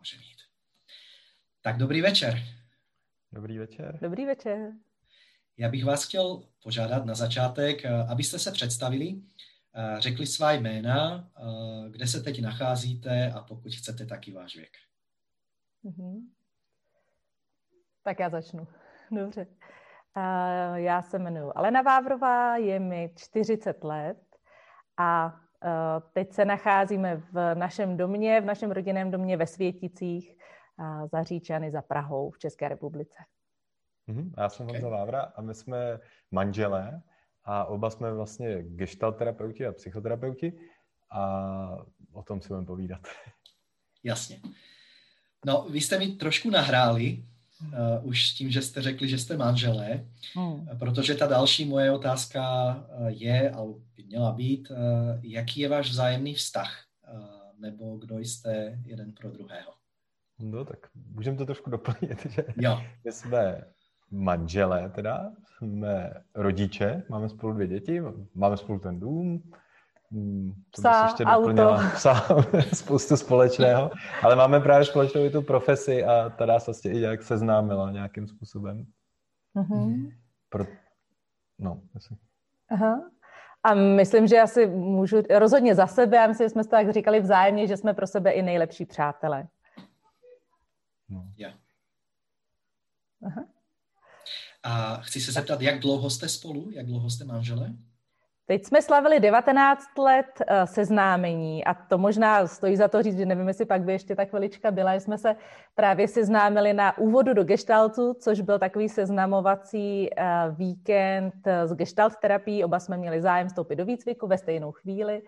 může mít. Tak dobrý večer. Dobrý večer. Dobrý večer. Já bych vás chtěl požádat na začátek, eh, abyste se představili, eh, řekli svá jména, eh, kde se teď nacházíte a pokud chcete taky váš věk. Mm-hmm. Tak já začnu. Dobře. Já se jmenuji Alena Vávrová, je mi 40 let a teď se nacházíme v našem domě, v našem rodinném domě ve Světicích za Říčany, za Prahou v České republice. Mm-hmm. Já jsem okay. Honza Vávra a my jsme manželé a oba jsme vlastně gestalt terapeuti a psychoterapeuti a o tom si budeme povídat. Jasně. No, vy jste mi trošku nahráli, uh, už s tím, že jste řekli, že jste manželé, hmm. protože ta další moje otázka uh, je, a by měla být, uh, jaký je váš vzájemný vztah, uh, nebo kdo jste jeden pro druhého? No tak můžeme to trošku doplnit, že jo. my jsme manželé teda, jsme rodiče, máme spolu dvě děti, máme spolu ten dům, hmm, psa, ještě auto. Psa, spoustu společného, ale máme právě společnou i tu profesi a ta dá se vlastně i nějak seznámila nějakým způsobem. Mm-hmm. Pro... No, asi. Aha. A myslím, že asi můžu rozhodně za sebe, já myslím, že jsme to tak říkali vzájemně, že jsme pro sebe i nejlepší přátelé. No. Yeah. Aha. A chci se zeptat, jak dlouho jste spolu, jak dlouho jste manželé? Teď jsme slavili 19 let uh, seznámení a to možná stojí za to říct, že nevím, jestli pak by ještě ta chvilička byla, jsme se právě seznámili na úvodu do gestaltu, což byl takový seznamovací uh, víkend z gestalt terapií. Oba jsme měli zájem vstoupit do výcviku ve stejnou chvíli.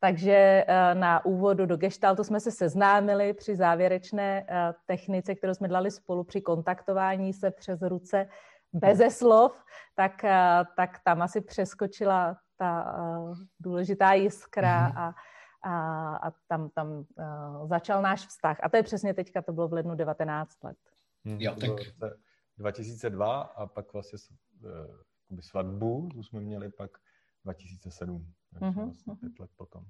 Takže na úvodu do gestaltu jsme se seznámili při závěrečné technice, kterou jsme dali spolu při kontaktování se přes ruce beze slov, tak, eh, tak tam asi přeskočila ta uh, důležitá jiskra mm-hmm. a, a, a tam, tam uh, začal náš vztah. A to je přesně teďka, to bylo v lednu 19 let. Hmm, jo, tak... 2002 a pak vlastně uh, svatbu, tu jsme měli pak 2007, takže mm-hmm. vlastně pět let potom.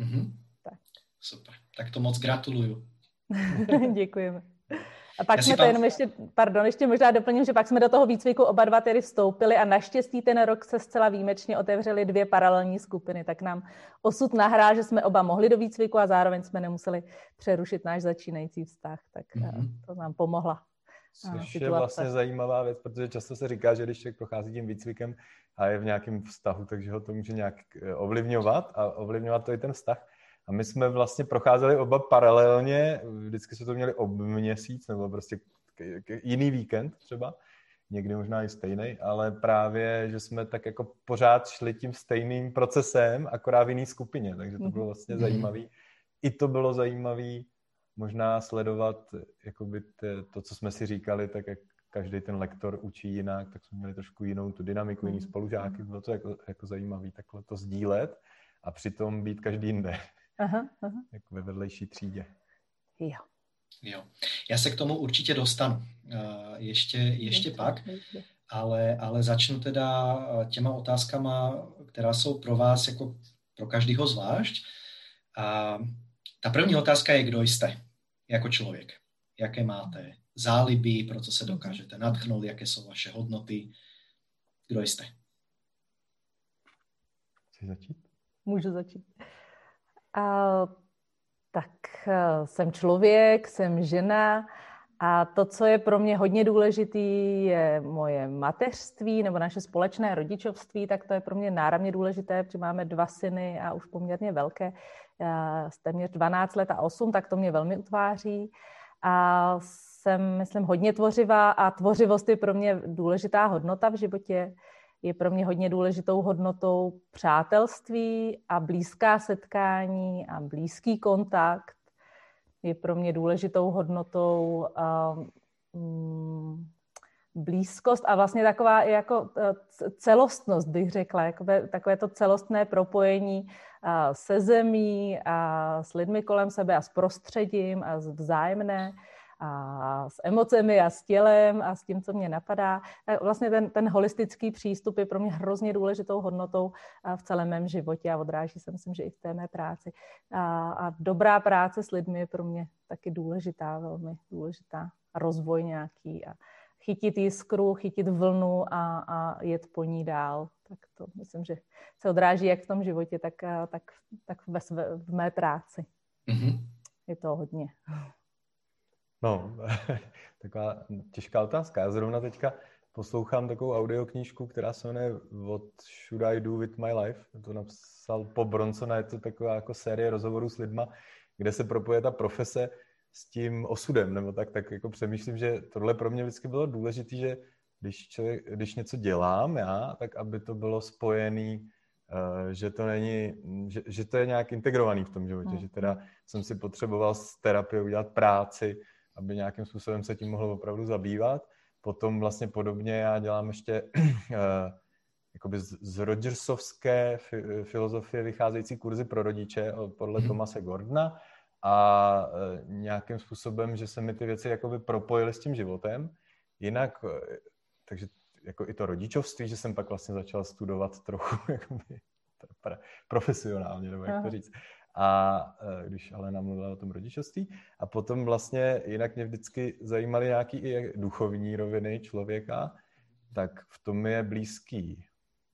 Mm-hmm. Tak. Super, tak to moc gratuluju. Děkujeme. A pak Já jsme to jenom ještě, pardon, ještě možná doplním, že pak jsme do toho výcviku oba dva tedy vstoupili a naštěstí ten rok se zcela výjimečně otevřely dvě paralelní skupiny, tak nám osud nahrál, že jsme oba mohli do výcviku a zároveň jsme nemuseli přerušit náš začínající vztah, tak mm-hmm. to nám pomohla. Což situace. je vlastně zajímavá věc, protože často se říká, že když člověk prochází tím výcvikem a je v nějakém vztahu, takže ho to může nějak eh, ovlivňovat a ovlivňovat to i ten vztah. A my jsme vlastně procházeli oba paralelně, vždycky jsme to měli ob měsíc, nebo prostě jiný víkend třeba, někdy možná i stejný, ale právě, že jsme tak jako pořád šli tím stejným procesem, akorát v jiný skupině, takže to bylo vlastně mhm. zajímavý. I to bylo zajímavé možná sledovat jakoby to, co jsme si říkali, tak jak každý ten lektor učí jinak, tak jsme měli trošku jinou tu dynamiku, jiný mhm. spolužáky, bylo to jako, jako zajímavé takhle to sdílet a přitom být každý jinde. Aha, aha. Jako ve vedlejší třídě. Jo. Jo. Já se k tomu určitě dostanu uh, ještě, ještě pak, ale, ale začnu teda eh, těma otázkama, která jsou pro vás jako pro každého zvlášť. A ta první otázka je, kdo jste jako člověk. Jaké máte záliby, pro co se dokážete nadchnout, jaké jsou vaše hodnoty. Kdo jste? Chci začít? Můžu začít. A, tak eh, jsem člověk, jsem žena a to, co je pro mě hodně důležitý, je moje mateřství nebo naše společné rodičovství, tak to je pro mě náramně důležité, protože máme dva syny a už poměrně velké, z téměř 12 let a 8, tak to mě velmi utváří. A jsem, myslím, hodně tvořivá a tvořivost je pro mě důležitá hodnota v životě je pro mě hodně důležitou hodnotou přátelství a blízká setkání a blízký kontakt. Je pro mě důležitou hodnotou um, blízkost a vlastně taková jako e, celostnost, bych řekla, takové to celostné propojení se zemí a s lidmi kolem sebe a s prostředím a vzájemné a s emocemi a s tělem a s tím, co mě napadá. Vlastně ten, ten holistický přístup je pro mě hrozně důležitou hodnotou v celém mém životě a odráží se, myslím, že i v té mé práci. A, a dobrá práce s lidmi je pro mě taky důležitá, velmi důležitá. rozvoj nějaký a chytit jiskru, chytit vlnu a, a jet po ní dál. Tak to myslím, že se odráží jak v tom životě, tak, tak, tak ve, v mé práci. Mm-hmm. Je to hodně. No, taková těžká otázka. Já zrovna teďka poslouchám takovou audioknížku, která se jmenuje What Should I Do With My Life? To napsal po Bronsona, je to taková jako série rozhovorů s lidma, kde se propoje ta profese s tím osudem, nebo tak, tak jako přemýšlím, že tohle pro mě vždycky bylo důležité, že když, člověk, když něco dělám já, tak aby to bylo spojený, uh, že to není, že, že to je nějak integrovaný v tom životě, mm. že teda jsem si potřeboval z terapie udělat práci, aby nějakým způsobem se tím mohl opravdu zabývat. Potom vlastně podobně já dělám ještě uh, jakoby z, Rogersovské filozofie vycházející kurzy pro rodiče podle mm. Tomase Gordona, a e, nějakým způsobem, že se mi ty věci jakoby propojily s tím životem. Jinak, takže jako i to rodičovství, že jsem pak vlastně začal studovat trochu jakoby, profesionálně, nebo jak to říct. A e, když ale mluvila o tom rodičovství. A potom vlastně jinak mě vždycky zajímaly nějaký i duchovní roviny člověka, tak v tom je blízký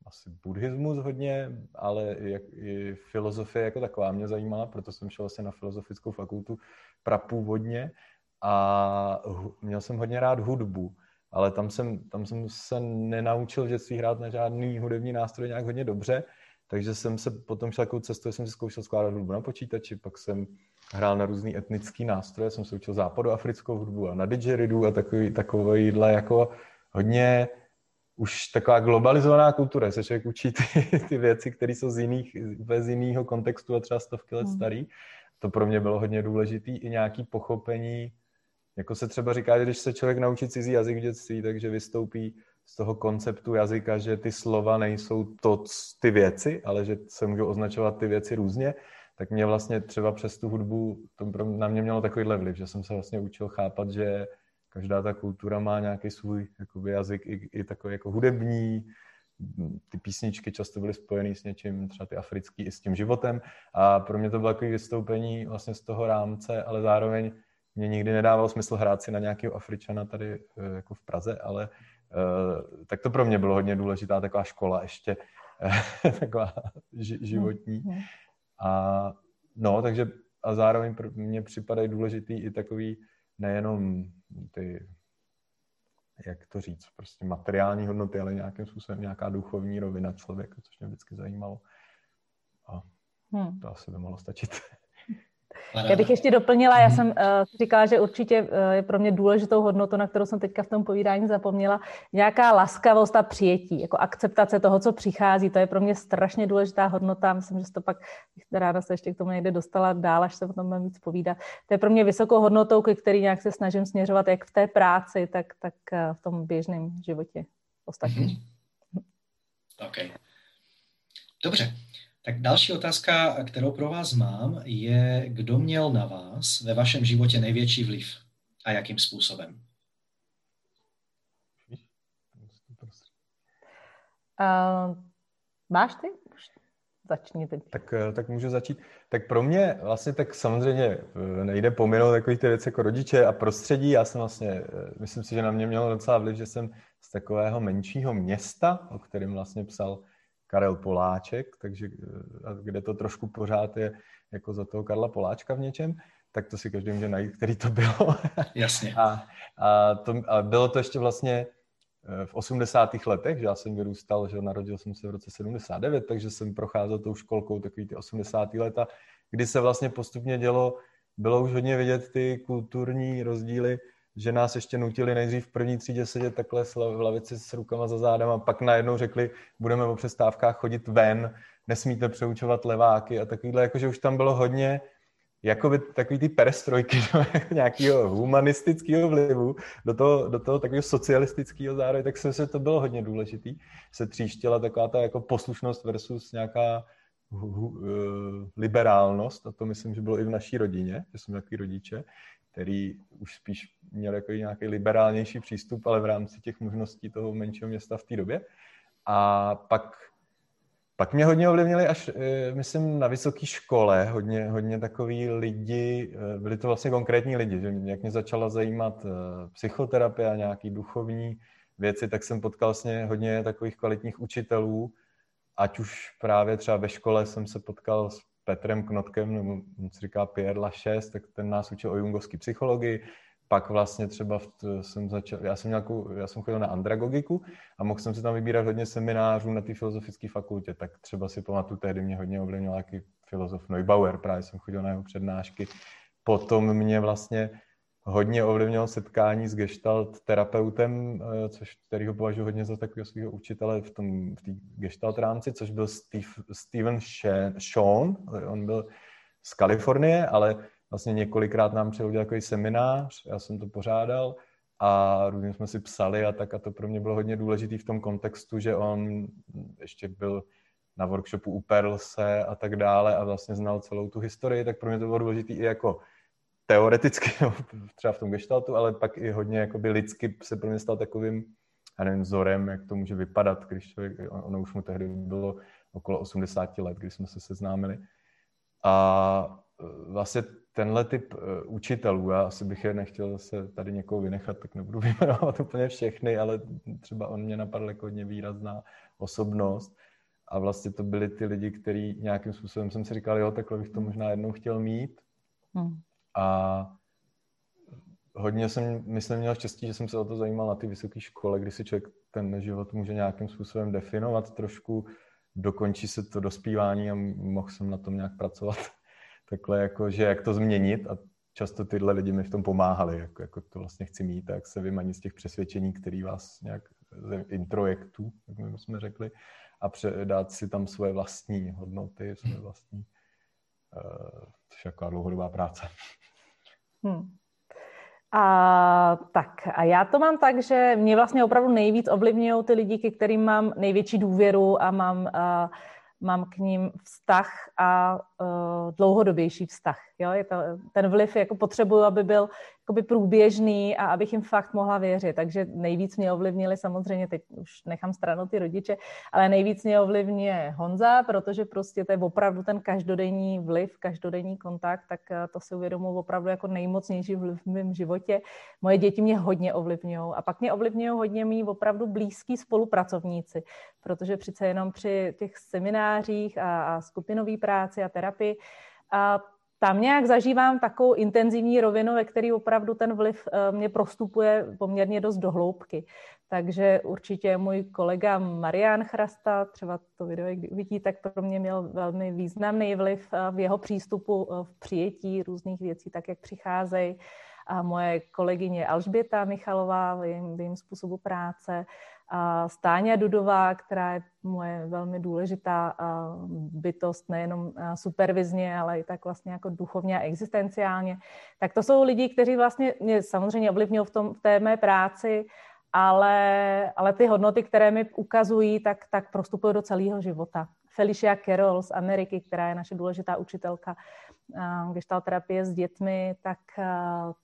asi buddhismus hodně, ale i, i filozofie jako taková mě zajímala, proto jsem šel asi na filozofickou fakultu prapůvodně a měl jsem hodně rád hudbu, ale tam jsem, tam jsem se nenaučil v dětství hrát na žádný hudební nástroj nějak hodně dobře, takže jsem se potom šel takovou cestu, jsem si zkoušel skládat hudbu na počítači, pak jsem hrál na různý etnický nástroje, jsem se učil západoafrickou hudbu a na didgeridu a takový, takovýhle jako hodně už taková globalizovaná kultura, se člověk učí ty, ty věci, které jsou z, jiných, z jiného kontextu a třeba stovky let hmm. starý. To pro mě bylo hodně důležité i nějaký pochopení, jako se třeba říká, že když se člověk naučí cizí jazyk v dětství, takže vystoupí z toho konceptu jazyka, že ty slova nejsou to, ty věci, ale že se můžou označovat ty věci různě, tak mě vlastně třeba přes tu hudbu, to na mě mělo takový vliv, že jsem se vlastně učil chápat, že každá ta kultura má nějaký svůj jakoby, jazyk i, i takový jako hudební, ty písničky často byly spojeny s něčím, třeba ty africký, i s tím životem. A pro mě to bylo takové vystoupení vlastně z toho rámce, ale zároveň mě nikdy nedávalo smysl hrát si na nějakého Afričana tady eh, jako v Praze, ale tak to pro mě bylo hodně důležitá taková škola ještě, taková ži, životní. Mhm. A no, takže a zároveň pro mě připadají důležitý i takový nejenom ty, jak to říct, prostě materiální hodnoty, ale nějakým způsobem nějaká duchovní rovina člověka, což mě vždycky zajímalo. A hmm. to asi by mohlo stačit. Já bych ještě doplnila, já mhm. jsem uh, říkala, že určitě uh, je pro mě důležitou hodnotou, na kterou jsem teďka v tom povídání zapomněla, nějaká laskavost a přijetí, jako akceptace toho, co přichází. To je pro mě strašně důležitá hodnota. Myslím, že to pak ráda se ještě k tomu někde dostala dál, až se o tom budeme víc povídat. To je pro mě vysokou hodnotou, ke který nějak se snažím směřovat jak v té práci, tak, tak uh, v tom běžném životě ostatním. Mm-hmm. Okay. Dobře, tak další otázka, kterou pro vás mám, je, kdo měl na vás ve vašem životě největší vliv a jakým způsobem? Uh, máš ty? Začni teď. Tak, eh, tak můžu začít. Tak pro mě vlastně tak samozřejmě eh, nejde pominout takový ty věci jako rodiče a prostředí. Já jsem vlastně, myslím si, že na mě mělo docela vliv, že jsem z takového menšího města, o kterém vlastně psal Karel Poláček, takže eh, kde to trošku pořád je jako za toho Karla Poláčka v něčem, tak to si každý může najít, který to bylo. Jasně. a, a, to, a bylo to ještě vlastně eh, v 80. letech, že já jsem vyrůstal, že narodil jsem se v roce 79, takže jsem procházel tou školkou takový ty 80. leta, kdy se vlastně postupně dělo, bylo už hodně vidět ty kulturní rozdíly že nás ještě nutili nejdřív v první třídě sedět takhle v lavici s rukama za zádem a pak najednou řekli, budeme o přestávkách chodit ven, nesmíte přeučovat leváky a takovýhle, jakože už tam bylo hodně jakoby takový ty perestrojky nějakého humanistického vlivu do toho, do toho takového socialistického zároveň, tak se, se to bylo hodně důležitý. Se tříštila taková ta jako poslušnost versus nějaká uh, liberálnost a to myslím, že bylo i v naší rodině, že jsme takový rodiče který už spíš měl jako nějaký liberálnější přístup, ale v rámci těch možností toho menšího města v té době. A pak, pak mě hodně ovlivnili až, eh, myslím, na vysoké škole, hodně, hodně takový lidi, eh, byli to vlastně konkrétní lidi, že jak mě začala zajímat eh, psychoterapie a nějaký duchovní věci, tak jsem potkal vlastně hodně takových kvalitních učitelů, ať už právě třeba ve škole jsem se potkal s Petrem Knotkem, nebo se říká Pierre Lachaise, tak ten nás učil o jungovské psychologii, pak vlastně třeba v, jsem začal, já jsem, nějakou, já jsem chodil na andragogiku a mohl jsem si tam vybírat hodně seminářů na té filozofické fakultě, tak třeba si pamatuju, tehdy mě hodně ovlivnil nějaký filozof Neubauer, právě jsem chodil na jeho přednášky. Potom mě vlastně hodně ovlivnilo setkání s gestalt terapeutem, eh, což který ho považuji hodně za takového svého učitele v tom v gestalt rámci, což byl Steve, Steven Sean. On byl z Kalifornie, ale vlastně několikrát nám přijel takový seminář, já jsem to pořádal a různě jsme si psali a tak a to pro mě bylo hodně důležité v tom kontextu, že on ještě byl na workshopu u Perlse a tak dále a vlastně znal celou tu historii, tak pro mě to bylo důležité i jako teoreticky, no, třeba v tom gestaltu, ale pak i hodně jakoby lidsky se pro mě stal takovým, já nevím, vzorem, jak to může vypadat, když člověk, ono už mu tehdy bylo okolo 80 let, když jsme se seznámili. A e, vlastně tenhle typ e, učitelů, já asi bych je nechtěl se tady někoho vynechat, tak nebudu vyjmenovat úplně všechny, ale třeba on mě napadl jako hodně výrazná osobnost. A vlastně to byli ty lidi, kteří nějakým způsobem jsem si říkal, jo, takhle bych to možná jednou chtěl mít. Hmm. A hodně jsem, myslím, měl štěstí, že jsem se o to zajímal na ty vysoké škole, kdy si člověk ten život může nějakým způsobem definovat trošku, dokončí se to dospívání a mohl jsem na tom nějak pracovat takhle, jako, že jak to změnit a často tyhle lidi mi v tom pomáhali, jako, jako to vlastně chci mít a jak se vymanit z těch přesvědčení, který vás nějak introjektů, jak jsme řekli, a předat si tam svoje vlastní hodnoty, svoje vlastní, uh, což je taková dlouhodobá práce. Hmm. A tak, a já to mám tak, že mě vlastně opravdu nejvíc ovlivňují ty lidi, ke kterým mám největší důvěru a mám, uh, mám k ním vztah a uh, dlouhodobější vztah. Jo? Je to, ten vliv jako potřebuju, aby byl jakoby průběžný a abych jim fakt mohla věřit. Takže nejvíc mě ovlivnili samozřejmě, teď už nechám stranou ty rodiče, ale nejvíc mě ovlivňuje Honza, protože prostě to je opravdu ten každodenní vliv, každodenní kontakt, tak eh, to si uvědomuji opravdu jako nejmocnější vliv v mém životě. Moje děti mě hodně ovlivňují a pak mě ovlivňují hodně mý opravdu blízký spolupracovníci, protože přece jenom při těch seminářích a, a skupinové práci a terapii a tam nějak zažívám takovou intenzivní rovinu, ve který opravdu ten vliv eh, mě prostupuje poměrně dost do hloubky. Takže určitě můj kolega Marian Chrasta, třeba to video, kdy uvidí, tak pro mě měl velmi významný vliv eh, v jeho přístupu eh, v přijetí různých věcí, tak jak přicházejí. A moje kolegyně Alžběta Michalová v jejím, v jejím způsobu práce a Stáňa Dudová, která je moje velmi důležitá bytost, nejenom supervizně, ale i tak vlastně jako duchovně a existenciálně. Tak to jsou lidi, kteří vlastně mě samozřejmě ovlivňují v, tom, v té mé práci, ale, ale ty hodnoty, které mi ukazují, tak, tak prostupují do celého života. Felicia Carroll z Ameriky, která je naše důležitá učitelka, gestalt terapie s dětmi, tak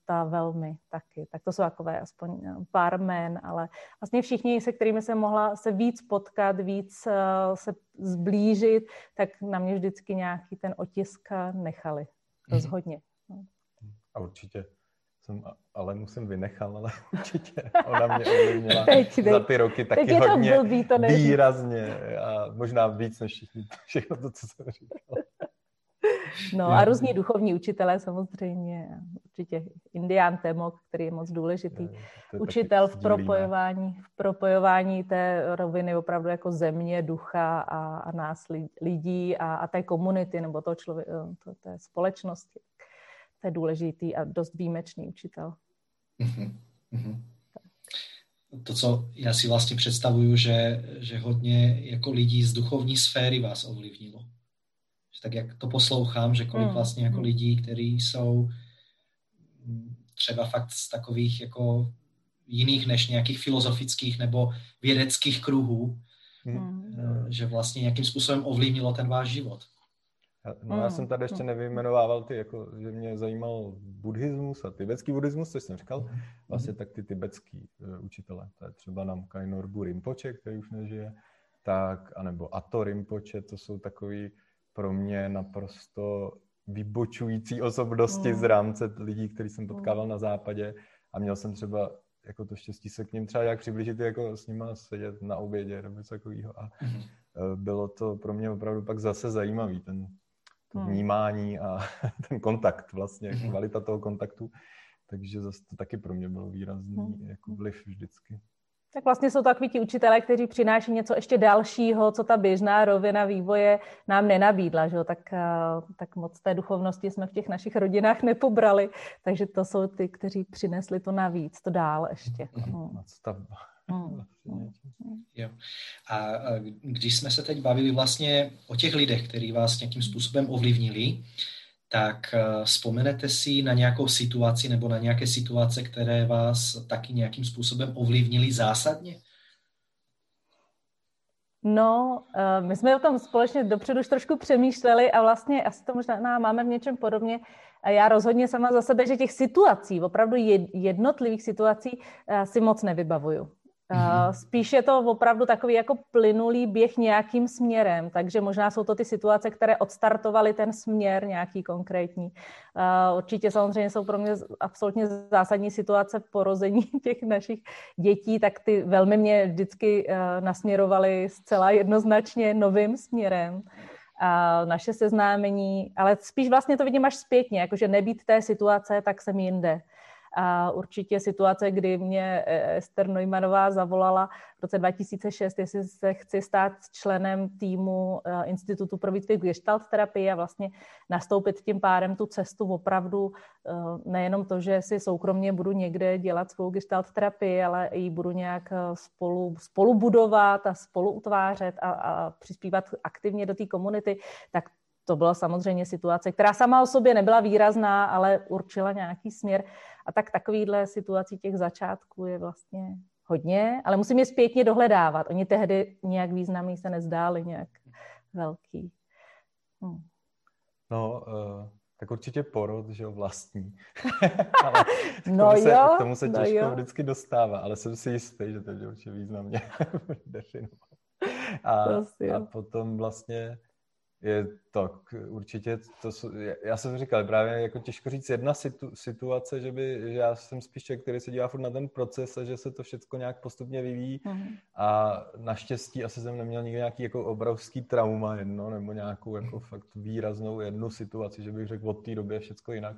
ta velmi taky. Tak to jsou takové aspoň pár men, ale vlastně všichni, se kterými jsem mohla se víc potkat, víc se zblížit, tak na mě vždycky nějaký ten otisk nechali. Mhm. Rozhodně. A určitě jsem ale musím vynechal, ale určitě ona mě ovlivnila za ty roky taky hodně blbý, to výrazně a možná víc než všichni, všechno to, co jsem říkal. No a různí duchovní učitelé samozřejmě, určitě Indián Temok, který je moc důležitý. Je, Učitel v propojování, v propojování té roviny opravdu jako země, ducha a, a nás lidí a, a té komunity nebo toho člověka, to, té společnosti. To je důležitý a dost výjimečný učitel. Mm-hmm. To, co já si vlastně představuju, že, že hodně jako lidí z duchovní sféry vás ovlivnilo tak jak to poslouchám, že kolik hmm. vlastně jako hmm. lidí, kteří jsou třeba fakt z takových jako jiných než nějakých filozofických nebo vědeckých kruhů, hmm. Eh, že vlastně nějakým způsobem ovlivnilo ten váš život. No já jsem tady ještě nevyjmenovával ty, jako, že mě zajímal buddhismus a tibetský buddhismus, což jsem říkal, vlastně tak ty tibetský uh, učitele, to je třeba Namkai Norbu Rinpoche, který už nežije, tak, anebo Ato Rinpoche, to jsou takový pro mě naprosto vybočující osobnosti mm. z rámce lidí, který jsem potkával na západě a měl jsem třeba jako to štěstí se k ním třeba jak přiblížit, jako s nima sedět na obědě nebo něco takového. A mm. bylo to pro mě opravdu pak zase zajímavý, ten, to mm. vnímání a ten kontakt vlastně, mm. kvalita toho kontaktu. Takže zase to taky pro mě bylo výrazný mm. jako vliv vždycky. Tak vlastně jsou to takový ti učitelé, kteří přináší něco ještě dalšího, co ta běžná rovina vývoje nám nenabídla. Že? Tak, eh, tak moc té duchovnosti jsme v těch našich rodinách nepobrali. Takže to jsou ty, kteří přinesli to navíc, to dál ještě. Hmm. Hmm. Jo. A když jsme se teď bavili vlastně o těch lidech, kteří vás nějakým způsobem ovlivnili, tak vzpomenete si na nějakou situaci nebo na nějaké situace, které vás taky nějakým způsobem ovlivnili zásadně? No, my jsme o tom společně dopředu už trošku přemýšleli a vlastně asi to možná máme v něčem podobně. A já rozhodně sama za sebe, že těch situací, opravdu jednotlivých situací si moc nevybavuju. Mm-hmm. Spíš je to opravdu takový jako plynulý běh nějakým směrem, takže možná jsou to ty situace, které odstartovaly ten směr nějaký konkrétní. Určitě samozřejmě jsou pro mě absolutně zásadní situace porození těch našich dětí, tak ty velmi mě vždycky eh, nasměrovaly zcela jednoznačně novým směrem a naše seznámení, ale spíš vlastně to vidím až zpětně, jakože nebýt té situace, tak jsem jinde. A určitě situace, kdy mě eh, Ester Neumannová zavolala v roce 2006, jestli se chci stát členem týmu eh, Institutu pro výcvik gestalt terapii a vlastně nastoupit tím pádem tu cestu opravdu eh, nejenom to, že si soukromně budu někde dělat svou gestalt terapii, ale i budu nějak spolu, spolu budovat a spolu utvářet a, a přispívat aktivně do té komunity, tak to byla samozřejmě situace, která sama o sobě nebyla výrazná, ale určila nějaký směr. A tak takovýhle situací těch začátků je vlastně hodně, ale musím je zpětně dohledávat. Oni tehdy nějak významný se nezdáli, nějak velký. Hmm. No, uh, tak určitě porod, že jo, vlastní. ale k no tomu se, jo, k tomu se no těžko jo. vždycky dostává, ale jsem si jistý, že to je určitě významně definovat. A, a potom vlastně je tak určitě, to, já jsem říkal, právě jako těžko říct jedna situ, situace, že, by, že já jsem spíš člověk, který se dívá furt na ten proces a že se to všechno nějak postupně vyvíjí mm. a naštěstí asi jsem neměl nikdy nějaký jako obrovský trauma jedno, nebo nějakou jako fakt výraznou jednu situaci, že bych řekl od té doby je všechno jinak.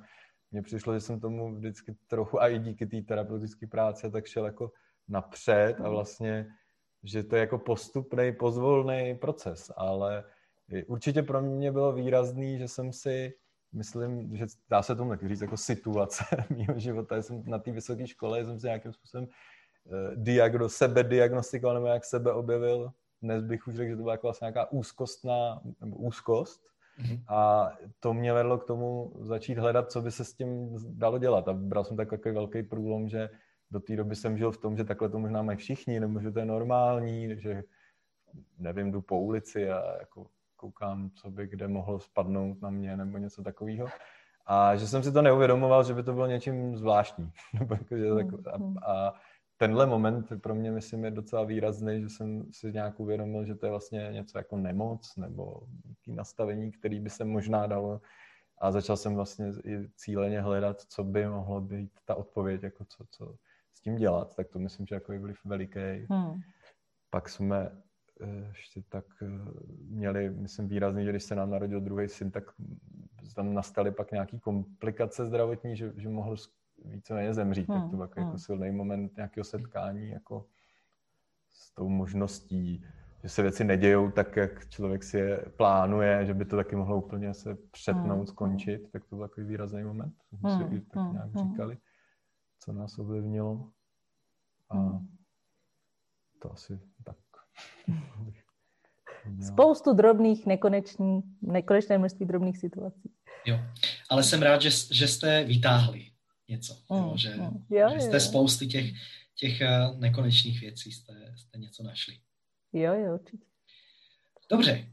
Mně přišlo, že jsem tomu vždycky trochu a i díky té terapeutické práci tak šel jako napřed a mhm. vlastně, že to je jako postupný, pozvolný proces, ale Určitě pro mě bylo výrazný, že jsem si, myslím, že dá se tomu taky říct jako situace mého života. Já jsem na té vysoké škole, jsem si nějakým způsobem uh, diagno, sebe diagnostikoval nebo jak sebe objevil. Dnes bych už řekl, že to byla jako vlastně nějaká úzkostná, nebo úzkost. Mm-hmm. A to mě vedlo k tomu začít hledat, co by se s tím dalo dělat. A bral jsem takový velký průlom, že do té doby jsem žil v tom, že takhle to možná mají všichni, nebo že to je normální, že nevím, jdu po ulici a jako koukám, co by kde mohlo spadnout na mě nebo něco takového. A že jsem si to neuvědomoval, že by to bylo něčím zvláštní. A, a tenhle moment pro mě, myslím, je docela výrazný, že jsem si nějak uvědomil, že to je vlastně něco jako nemoc nebo nějaké nastavení, který by se možná dalo a začal jsem vlastně i cíleně hledat, co by mohlo být ta odpověď, jako co, co s tím dělat, tak to myslím, že jako je vliv veliký. Hmm. Pak jsme ještě tak eh, měli, myslím, výrazný, že když se nám narodil druhý syn, tak tam nastaly pak nějaké komplikace zdravotní, že, že mohl víceméně zemřít. Hmm. Tak to byl jako, hmm. jako silný moment nějakého setkání jako s tou možností, že se věci nedějou tak, jak člověk si je plánuje, že by to taky mohlo úplně se přetnout, hmm. skončit, tak to byl takový výrazný moment. Hmm. si tak nějak hmm. říkali, co nás ovlivnilo. A hmm. to asi Spoustu drobných, nekonečný, nekonečné množství drobných situací. Jo, ale jsem rád, že, že jste vytáhli něco, mm, jo, že, mm. jo, že jste jo. spousty těch, těch eh, nekonečných věcí jste, jste něco našli. Jo, jo, určitě. Dobře,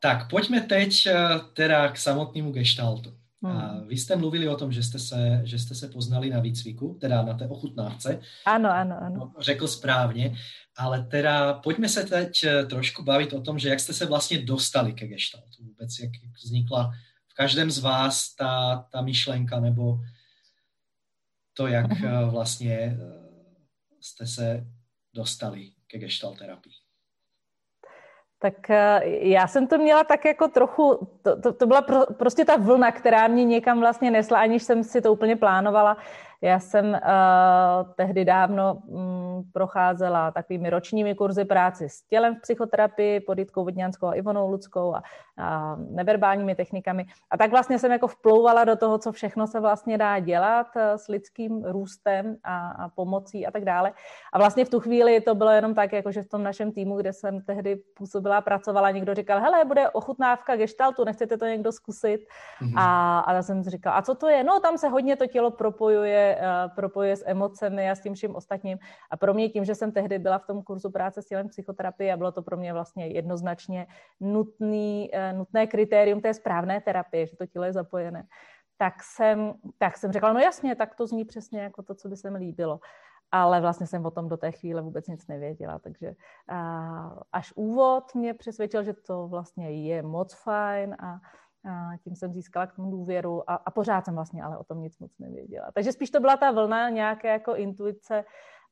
Tak, pojďme teď eh, teda k samotnému gestaltu. Hmm. A vy jste mluvili o tom, že jste, se, že jste se poznali na výcviku, teda na té ochutnávce. Ano, ano, ano. No, řekl správně, ale teda pojďme se teď eh, trošku bavit o tom, že jak jste se vlastně dostali ke gestaltu vůbec, jak vznikla v každém z vás ta, ta myšlenka nebo to, jak uh-huh. vlastně jste se dostali ke gestalt terapii. Tak eh, já jsem to měla tak jako trochu, to, to, to byla pro, prostě ta vlna, která mě někam vlastně nesla, aniž jsem si to úplně plánovala. Já jsem uh, tehdy dávno um, procházela takovými ročními kurzy práci s tělem v psychoterapii pod Jitkou Vodňanskou a Ivonou Ludskou a, a neverbálními technikami. A tak vlastně jsem jako vplouvala do toho, co všechno se vlastně dá dělat uh, s lidským růstem a, a pomocí a tak dále. A vlastně v tu chvíli to bylo jenom tak, jako že v tom našem týmu, kde jsem tehdy působila, pracovala, někdo říkal, hele, bude ochutnávka gestaltu, nechcete to někdo zkusit? Mm-hmm. A, a já jsem říkala, a co to je? No, tam se hodně to tělo propojuje Eh, propojuje s emocemi a s tím vším ostatním. A pro mě tím, že jsem tehdy byla v tom kurzu práce s tělem psychoterapie a bylo to pro mě vlastně jednoznačně nutný, eh, nutné kritérium té správné terapie, že to tělo je zapojené, tak jsem, tak jsem řekla, no jasně, tak to zní přesně jako to, co by se mi líbilo ale vlastně jsem o tom do té chvíle vůbec nic nevěděla, takže až úvod mě přesvědčil, že to vlastně je moc fajn a, a tím jsem získala k tomu důvěru a, a pořád jsem vlastně ale o tom nic moc nevěděla. Takže spíš to byla ta vlna nějaké jako intuice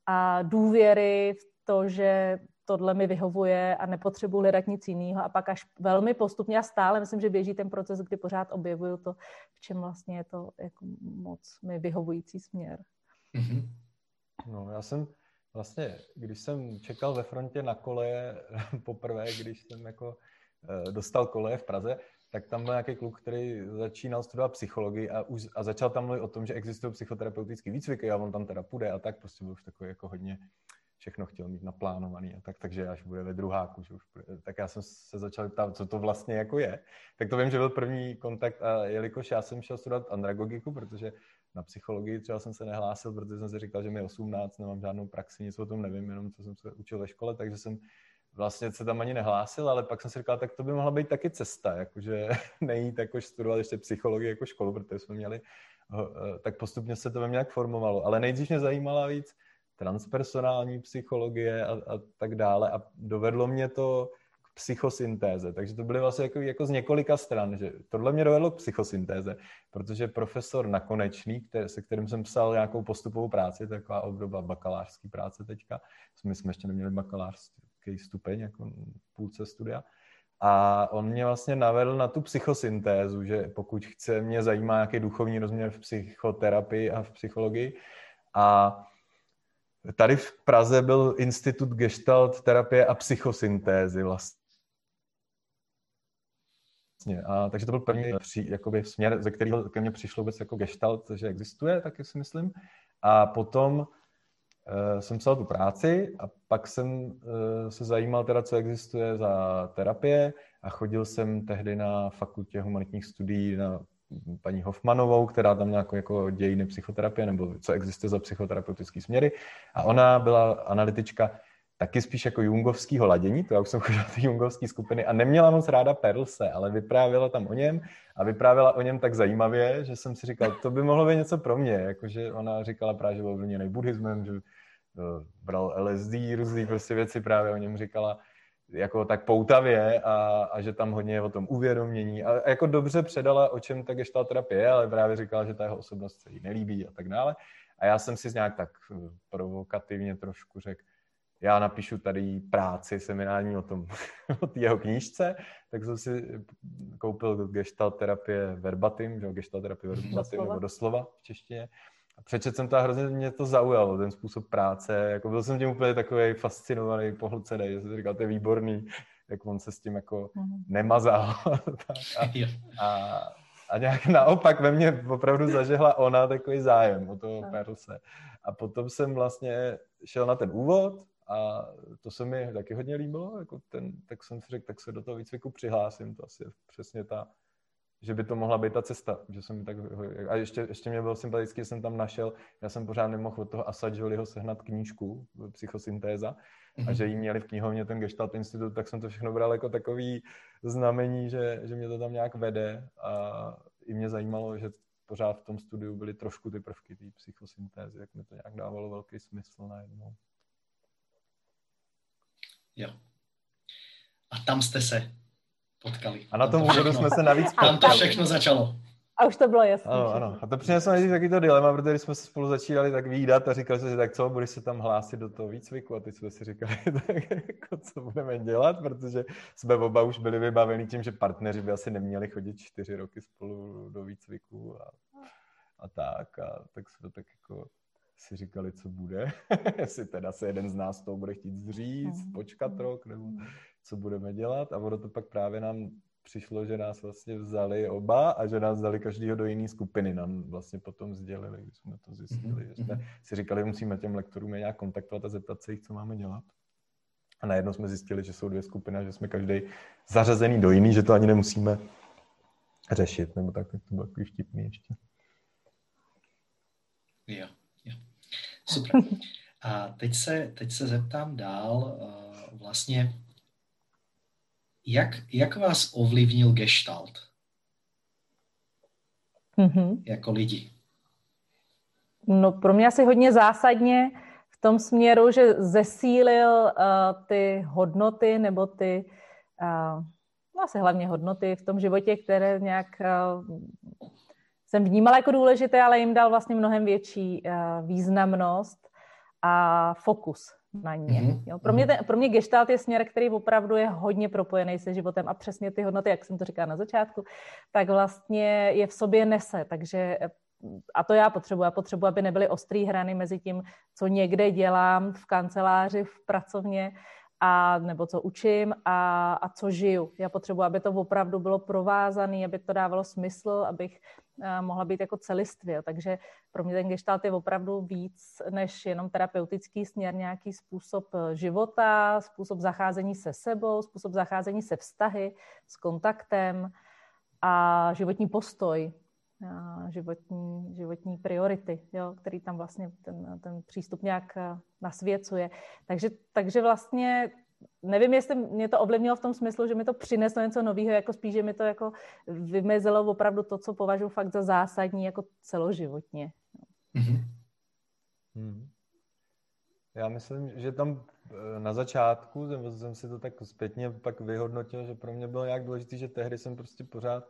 a důvěry v to, že tohle mi vyhovuje a nepotřebuji hledat nic jiného. A pak až velmi postupně a stále myslím, že běží ten proces, kdy pořád objevuju to, v čem vlastně je to jako moc mi vyhovující směr. Mm-hmm. No, já jsem vlastně, když jsem čekal ve frontě na koleje poprvé, když jsem jako eh, dostal koleje v Praze, tak tam byl nějaký kluk, který začínal studovat psychologii a, už, a začal tam mluvit o tom, že existují psychoterapeutické výcviky a on tam teda půjde a tak prostě byl už takový jako hodně všechno chtěl mít naplánovaný a tak, takže až bude ve druháku, že už bude, tak já jsem se začal ptát, co to vlastně jako je. Tak to vím, že byl první kontakt a jelikož já jsem šel studovat andragogiku, protože na psychologii třeba jsem se nehlásil, protože jsem si říkal, že mi je 18, nemám žádnou praxi, nic o tom nevím, jenom co jsem se učil ve škole, takže jsem vlastně se tam ani nehlásil, ale pak jsem si říkal, tak to by mohla být taky cesta, jakože nejít jako studovat ještě psychologii jako školu, protože jsme měli, eh, tak postupně se to ve mně nějak formovalo. Ale nejdřív mě zajímala víc transpersonální psychologie a, a tak dále a dovedlo mě to k psychosyntéze. Takže to byly vlastně jako, jako z několika stran. Že tohle mě dovedlo k psychosyntéze, protože profesor Nakonečný, který, se kterým jsem psal nějakou postupovou práci, taková obdoba bakalářské práce teďka, my jsme ještě neměli bakalářství, stupeň, jako půlce studia. A on mě vlastně navedl na tu psychosyntézu, že pokud chce, mě zajímá nějaký duchovní rozměr v psychoterapii a v psychologii. A tady v Praze byl Institut Gestalt terapie a psychosyntézy vlastně. A, takže to byl první při, jakoby, směr, ze kterého ke mně přišlo vůbec jako gestalt, že existuje, taky si myslím. A potom jsem psal tu práci a pak jsem uh, se zajímal teda, co existuje za terapie a chodil jsem tehdy na fakultě humanitních studií na paní Hoffmanovou, která tam nějakou jako dějiny psychoterapie nebo co existuje za psychoterapeutický směry. A ona byla analytička taky spíš jako jungovského ladění, to já už jsem chodil do jungovské skupiny a neměla moc ráda Perlse, ale vyprávěla tam o něm a vyprávěla o něm tak zajímavě, že jsem si říkal, to by mohlo být něco pro mě, jakože ona říkala právě, že byl ovlivněný buddhismem, že no, bral LSD, různé prostě věci právě o něm říkala jako tak poutavě a, a že tam hodně je o tom uvědomění a, a jako dobře předala, o čem ta gestalt terapie je, ale právě říkala, že ta jeho osobnost se jí nelíbí a tak dále. A já jsem si nějak tak provokativně trošku řekl, já napíšu tady práci seminární o tom, o té jeho knížce, tak jsem si koupil gestalt terapie verbatim, že gestalt terapie verbatim doslova. nebo doslova v češtině. A přečet jsem to a hrozně mě to zaujalo, ten způsob práce. Jako byl jsem tím úplně takový fascinovaný, pohlcený, že jsem říkal, to je výborný, jak on se s tím jako mm-hmm. nemazal. a, a, a nějak naopak ve mně opravdu zažehla ona takový zájem o toho Perlse. A potom jsem vlastně šel na ten úvod a to se mi taky hodně líbilo, jako ten, tak jsem si řekl, tak se do toho výcviku přihlásím, to asi je přesně ta že by to mohla být ta cesta, že jsem tak, a ještě, ještě mě byl sympatický, že jsem tam našel, já jsem pořád nemohl od toho Asadžoliho sehnat knížku, psychosyntéza, mm-hmm. a mhm. že jí měli v knihovně ten Gestalt Institut, tak jsem to všechno bral jako takový znamení, že, že mě to tam nějak vede a i mě zajímalo, že pořád v tom studiu byly trošku ty prvky té psychosyntézy, jak mi to nějak dávalo velký smysl najednou. Jo. A tam jste se potkali. A na tom úvodu jsme se navíc potkali. Tam to všechno začalo. A už to bylo jasné. Ano, ano. A to přineslo nejdřív taky to dilema, protože jsme se spolu začínali tak výdat a říkali jsme si, tak co, budeš se tam hlásit do toho výcviku a teď jsme si říkali, tak jako, co budeme dělat, protože jsme oba už byli vybaveni tím, že partneři by asi neměli chodit čtyři roky spolu do výcviku a, a tak. A tak jsme tak jako si říkali, co bude, jestli teda se jeden z nás toho bude chtít zříct, mhm. počkat rok, nebo co budeme dělat. A ono to pak právě nám přišlo, že nás vlastně vzali oba a že nás vzali každýho do jiné skupiny. Nám vlastně potom sdělili, když jsme to zjistili. Že jsme si říkali, musíme těm lektorům nějak kontaktovat a zeptat se jich, co máme dělat. A najednou jsme zjistili, že jsou dvě skupiny, že jsme každý zařazený do jiný, že to ani nemusíme řešit, nebo tak, tak to bylo takový vtipný ještě. Jo, jo. Super. A teď se, teď se zeptám dál. Eh, vlastně jak, jak vás ovlivnil gestalt? Mm-hmm. Jako lidi. No pro mě asi hodně zásadně v tom směru, že zesílil uh, ty hodnoty nebo ty, uh, no asi hlavně hodnoty v tom životě, které nějak uh, jsem vnímala jako důležité, ale jim dal vlastně mnohem větší uh, významnost a fokus na ně. Mm-hmm. Jo, pro, mě ten, pro mě gestalt je směr, který opravdu je hodně propojený se životem a přesně ty hodnoty, jak jsem to říkala na začátku, tak vlastně je v sobě nese, takže a to já potřebuji. Já potřebuji, aby nebyly ostrý hrany mezi tím, co někde dělám v kanceláři, v pracovně a nebo co učím a, a co žiju. Já potřebuji, aby to opravdu bylo provázané, aby to dávalo smysl, abych mohla být jako celistvě. Takže pro mě ten gestalt je opravdu víc než jenom terapeutický směr, nějaký způsob eh, života, způsob zacházení se sebou, způsob zacházení se vztahy, s kontaktem a životní postoj, životní, životní priority, jo, který tam vlastně ten, ten přístup nějak eh, nasvěcuje. Takže, takže vlastně nevím, jestli mě to ovlivnilo v tom smyslu, že mi to přineslo něco nového, jako spíš, že mi to jako vymezilo opravdu to, co považuji fakt za zásadní jako celoživotně. Mm-hmm. Hmm. Já myslím, že tam eh, na začátku jsem, jsem si to tak zpětně pak vyhodnotil, že pro mě bylo nějak důležité, že tehdy jsem prostě pořád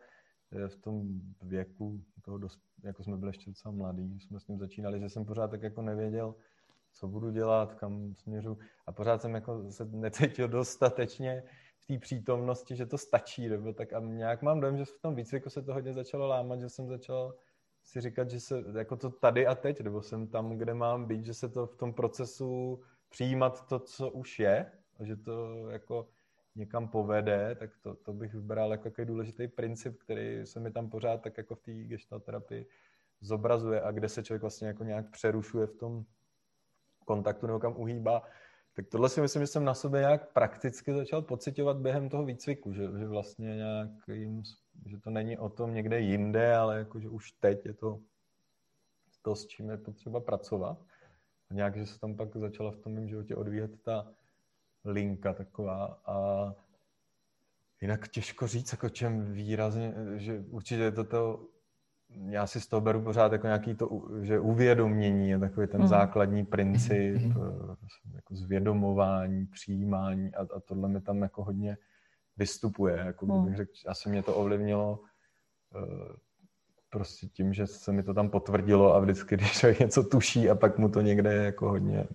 v tom věku, toho dost, jako jsme byli ještě docela mladí, jsme s tím začínali, že jsem pořád tak jako nevěděl, co budu dělat, kam směřu. A pořád jsem jako se necítil dostatečně v té přítomnosti, že to stačí, nebo tak. A nějak mám dojem, že v tom výcviku se to hodně začalo lámat, že jsem začal si říkat, že se jako to tady a teď, nebo jsem tam, kde mám být, že se to v tom procesu přijímat to, co už je, a že to jako někam povede, tak to, to bych vybral jako takový důležitý princip, který se mi tam pořád tak jako v té gestalt terapii zobrazuje a kde se člověk vlastně jako nějak přerušuje v tom kontaktu nebo kam uhýbá. Tak tohle si myslím, že jsem na sobě nějak prakticky začal pocitovat během toho výcviku, že, že vlastně nějak jim, že to není o tom někde jinde, ale jako, že už teď je to to, s čím je potřeba pracovat. A nějak, že se tam pak začala v tom mém životě odvíjet ta, linka taková a jinak těžko říct, jako čem výrazně, že určitě je to to, já si z toho beru pořád jako nějaký to, že uvědomění je takový ten mm. základní princip, mm. jako zvědomování, přijímání a, a tohle mi tam jako hodně vystupuje, jako kdybych mm. řekl, asi mě to ovlivnilo uh, prostě tím, že se mi to tam potvrdilo a vždycky, když člověk něco tuší a pak mu to někde jako hodně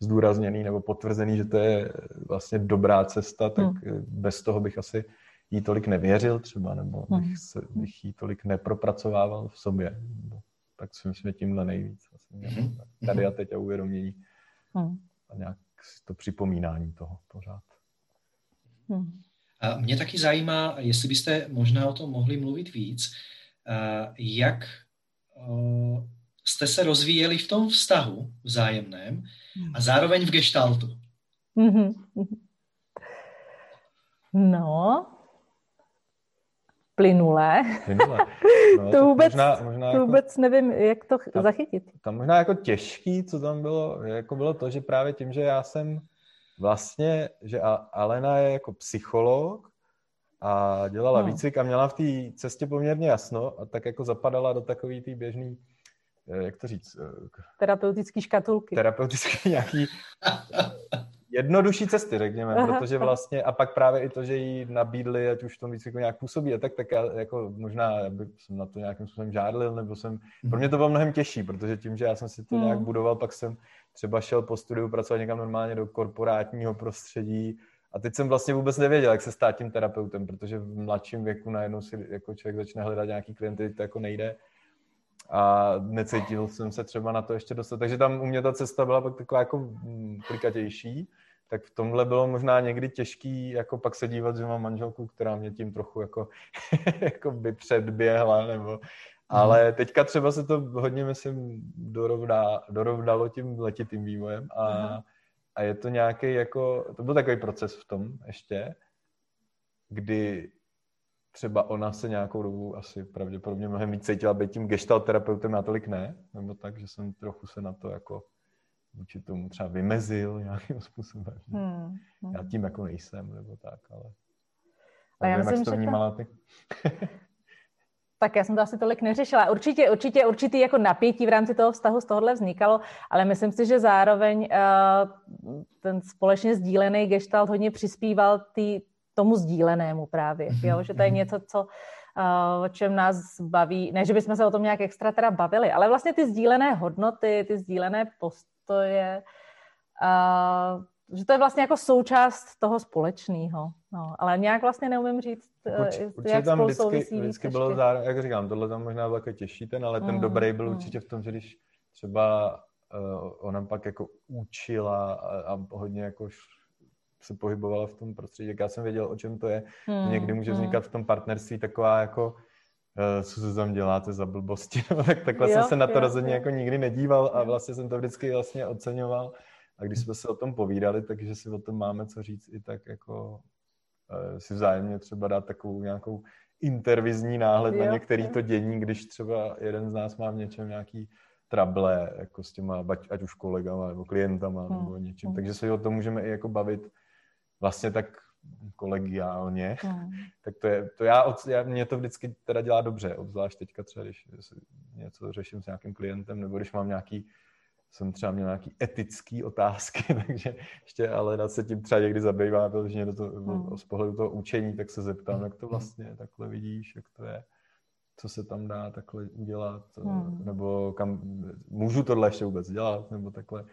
zdůrazněný nebo potvrzený, že to je vlastně dobrá cesta, tak hmm. bez toho bych asi jí tolik nevěřil třeba, nebo hmm. bych, se, bych jí tolik nepropracovával v sobě. Tak si myslím, že tímhle nejvíc. Vlastně, hmm. Tady a teď a uvědomění. Hmm. A nějak to připomínání toho pořád. A mě taky zajímá, jestli byste možná o tom mohli mluvit víc, jak jste se rozvíjeli v tom vztahu vzájemném a zároveň v gestaltu. No, plynulé. plynulé. No, to vůbec, možná, možná to jako, vůbec nevím, jak to tam, zachytit. Tam možná jako těžký, co tam bylo, jako bylo to, že právě tím, že já jsem vlastně, že Alena je jako psycholog a dělala hmm. výcvik a měla v té cestě poměrně jasno a tak jako zapadala do takový té běžný eh, jak to říct? Eh, Terapeutický škatulky. Terapeutický nějaký jednodušší cesty, řekněme, Aha. protože vlastně, a pak právě i to, že jí nabídli, ať už to víc jako nějak působí, a tak, tak já jako možná bych jsem na to nějakým způsobem žádlil, nebo jsem, pro mě to bylo mnohem těžší, protože tím, že já jsem si to hmm. nějak budoval, pak jsem třeba šel po studiu pracovat někam normálně do korporátního prostředí, a teď jsem vlastně vůbec nevěděl, jak se stát tím terapeutem, protože v mladším věku najednou si jako člověk začne hledat nějaký klienty, to jako nejde. A necítil jsem se třeba na to ještě dostat. Takže tam u mě ta cesta byla pak taková jako mm, klikatější tak v tomhle bylo možná někdy těžký jako pak se dívat, že mám manželku, která mě tím trochu jako, jako by předběhla, nebo mhm. ale teďka třeba se to hodně, myslím, dorovná, dorovnalo tím letitým vývojem a, a je to nějaký jako, to byl takový proces v tom ještě, kdy třeba ona se nějakou dobu asi pravděpodobně mnohem víc cítila být tím gestalt terapeutem, já tolik ne, nebo tak, že jsem trochu se na to jako vůči tomu třeba vymezil nějakým způsobem. Hmm, hmm. Já tím jako nejsem, nebo tak, ale... A já nevím, myslím, jak to vnímala ty. tak já jsem to asi tolik neřešila. Určitě, určitě, určitý jako napětí v rámci toho vztahu z tohohle vznikalo, ale myslím si, že zároveň uh, ten společně sdílený gestalt hodně přispíval tý, tomu sdílenému právě, jo? Mhm, že to je mhm. něco, co uh, o čem nás baví, ne, že bychom se o tom nějak extra teda bavili, ale vlastně ty sdílené hodnoty, ty sdílené post, to je, uh, že to je vlastně jako součást toho společného. No, ale nějak vlastně neumím říct, Urč, jak určitě tam vždycky, vždycky bylo zároveň, jak říkám, tohle tam možná byl jako těžší ten, ale ten mm, dobrý byl mm. určitě v tom, že když třeba uh, ona pak jako učila a, a hodně jako se pohybovala v tom prostředí, jak já jsem věděl, o čem to je. Mm, Někdy může hmm. vznikat v tom partnerství taková jako Eh, co se tam děláte za blbosti, tak takhle jo, jsem se na to jo, rozhodně jo. jako nikdy nedíval a vlastně jsem to vždycky vlastně oceňoval. A když jsme se o tom povídali, takže si o tom máme co říct i tak jako uh, si vzájemně třeba dát takovou nějakou intervizní náhled jo, na některý to dění, když třeba jeden z nás má v něčem nějaký trable, jako s těma, ať už kolegama nebo klientama hmm. nebo něčím. Hmm. Takže se o tom můžeme i jako bavit vlastně tak kolegiálně, hmm. tak to je, to já, já, mě to vždycky teda dělá dobře, obzvlášť teďka třeba, když něco řeším s nějakým klientem, nebo když mám nějaký, jsem třeba měl nějaký etický otázky, takže ještě ale na se tím třeba někdy zabývá, protože do to, hmm. z pohledu toho učení, tak se zeptám, jak to vlastně takhle vidíš, jak to je, co se tam dá takhle udělat, hmm. nebo kam, můžu tohle ještě vůbec dělat, nebo takhle.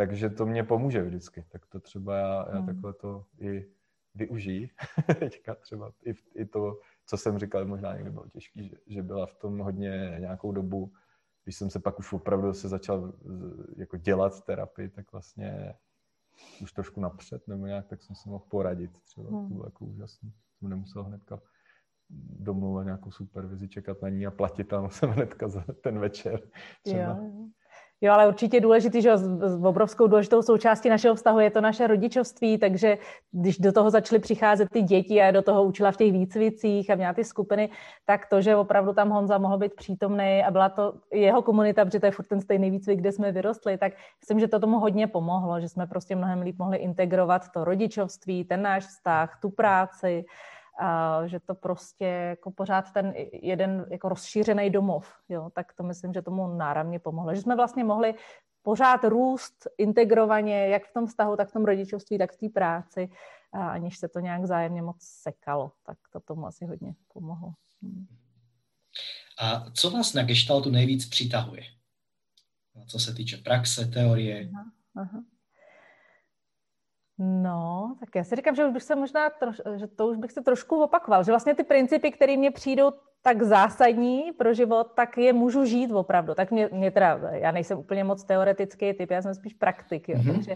Takže to mě pomůže vždycky. Tak to třeba já, já hmm. takhle to i využijí. Teďka třeba i, i to, co jsem říkal, možná někdy bylo těžké, že, že byla v tom hodně nějakou dobu, když jsem se pak už opravdu se začal jako dělat terapii, tak vlastně už trošku napřed nebo nějak, tak jsem se mohl poradit třeba. Hmm. To bylo jako úžasné. Jsem nemusel hnedka domluvat nějakou supervizi, čekat na ní a platit tam jsem hnedka za ten večer. Třeba. Jo, Jo, ale určitě důležitý, že s obrovskou důležitou součástí našeho vztahu je to naše rodičovství, takže když do toho začaly přicházet ty děti a do toho učila v těch výcvicích a měla ty skupiny, tak to, že opravdu tam Honza mohl být přítomný a byla to jeho komunita, protože to je furt ten stejný výcvik, kde jsme vyrostli, tak myslím, že to tomu hodně pomohlo, že jsme prostě mnohem líp mohli integrovat to rodičovství, ten náš vztah, tu práci, a že to prostě jako pořád ten jeden jako rozšířený domov, jo, tak to myslím, že tomu náramně pomohlo. Že jsme vlastně mohli pořád růst integrovaně, jak v tom vztahu, tak v tom rodičovství, tak v té práci, a aniž se to nějak zájemně moc sekalo, tak to tomu asi hodně pomohlo. Hmm. A co vás na gestaltu nejvíc přitahuje? Co se týče praxe, teorie? Aha, aha. No, tak já si říkám, že už bych se možná, troš, že to už bych se trošku opakoval, že vlastně ty principy, které mě přijdou tak zásadní pro život, tak je můžu žít opravdu. Tak mě, mě teda, já nejsem úplně moc teoretický typ, já jsem spíš praktik, jo, mm-hmm. takže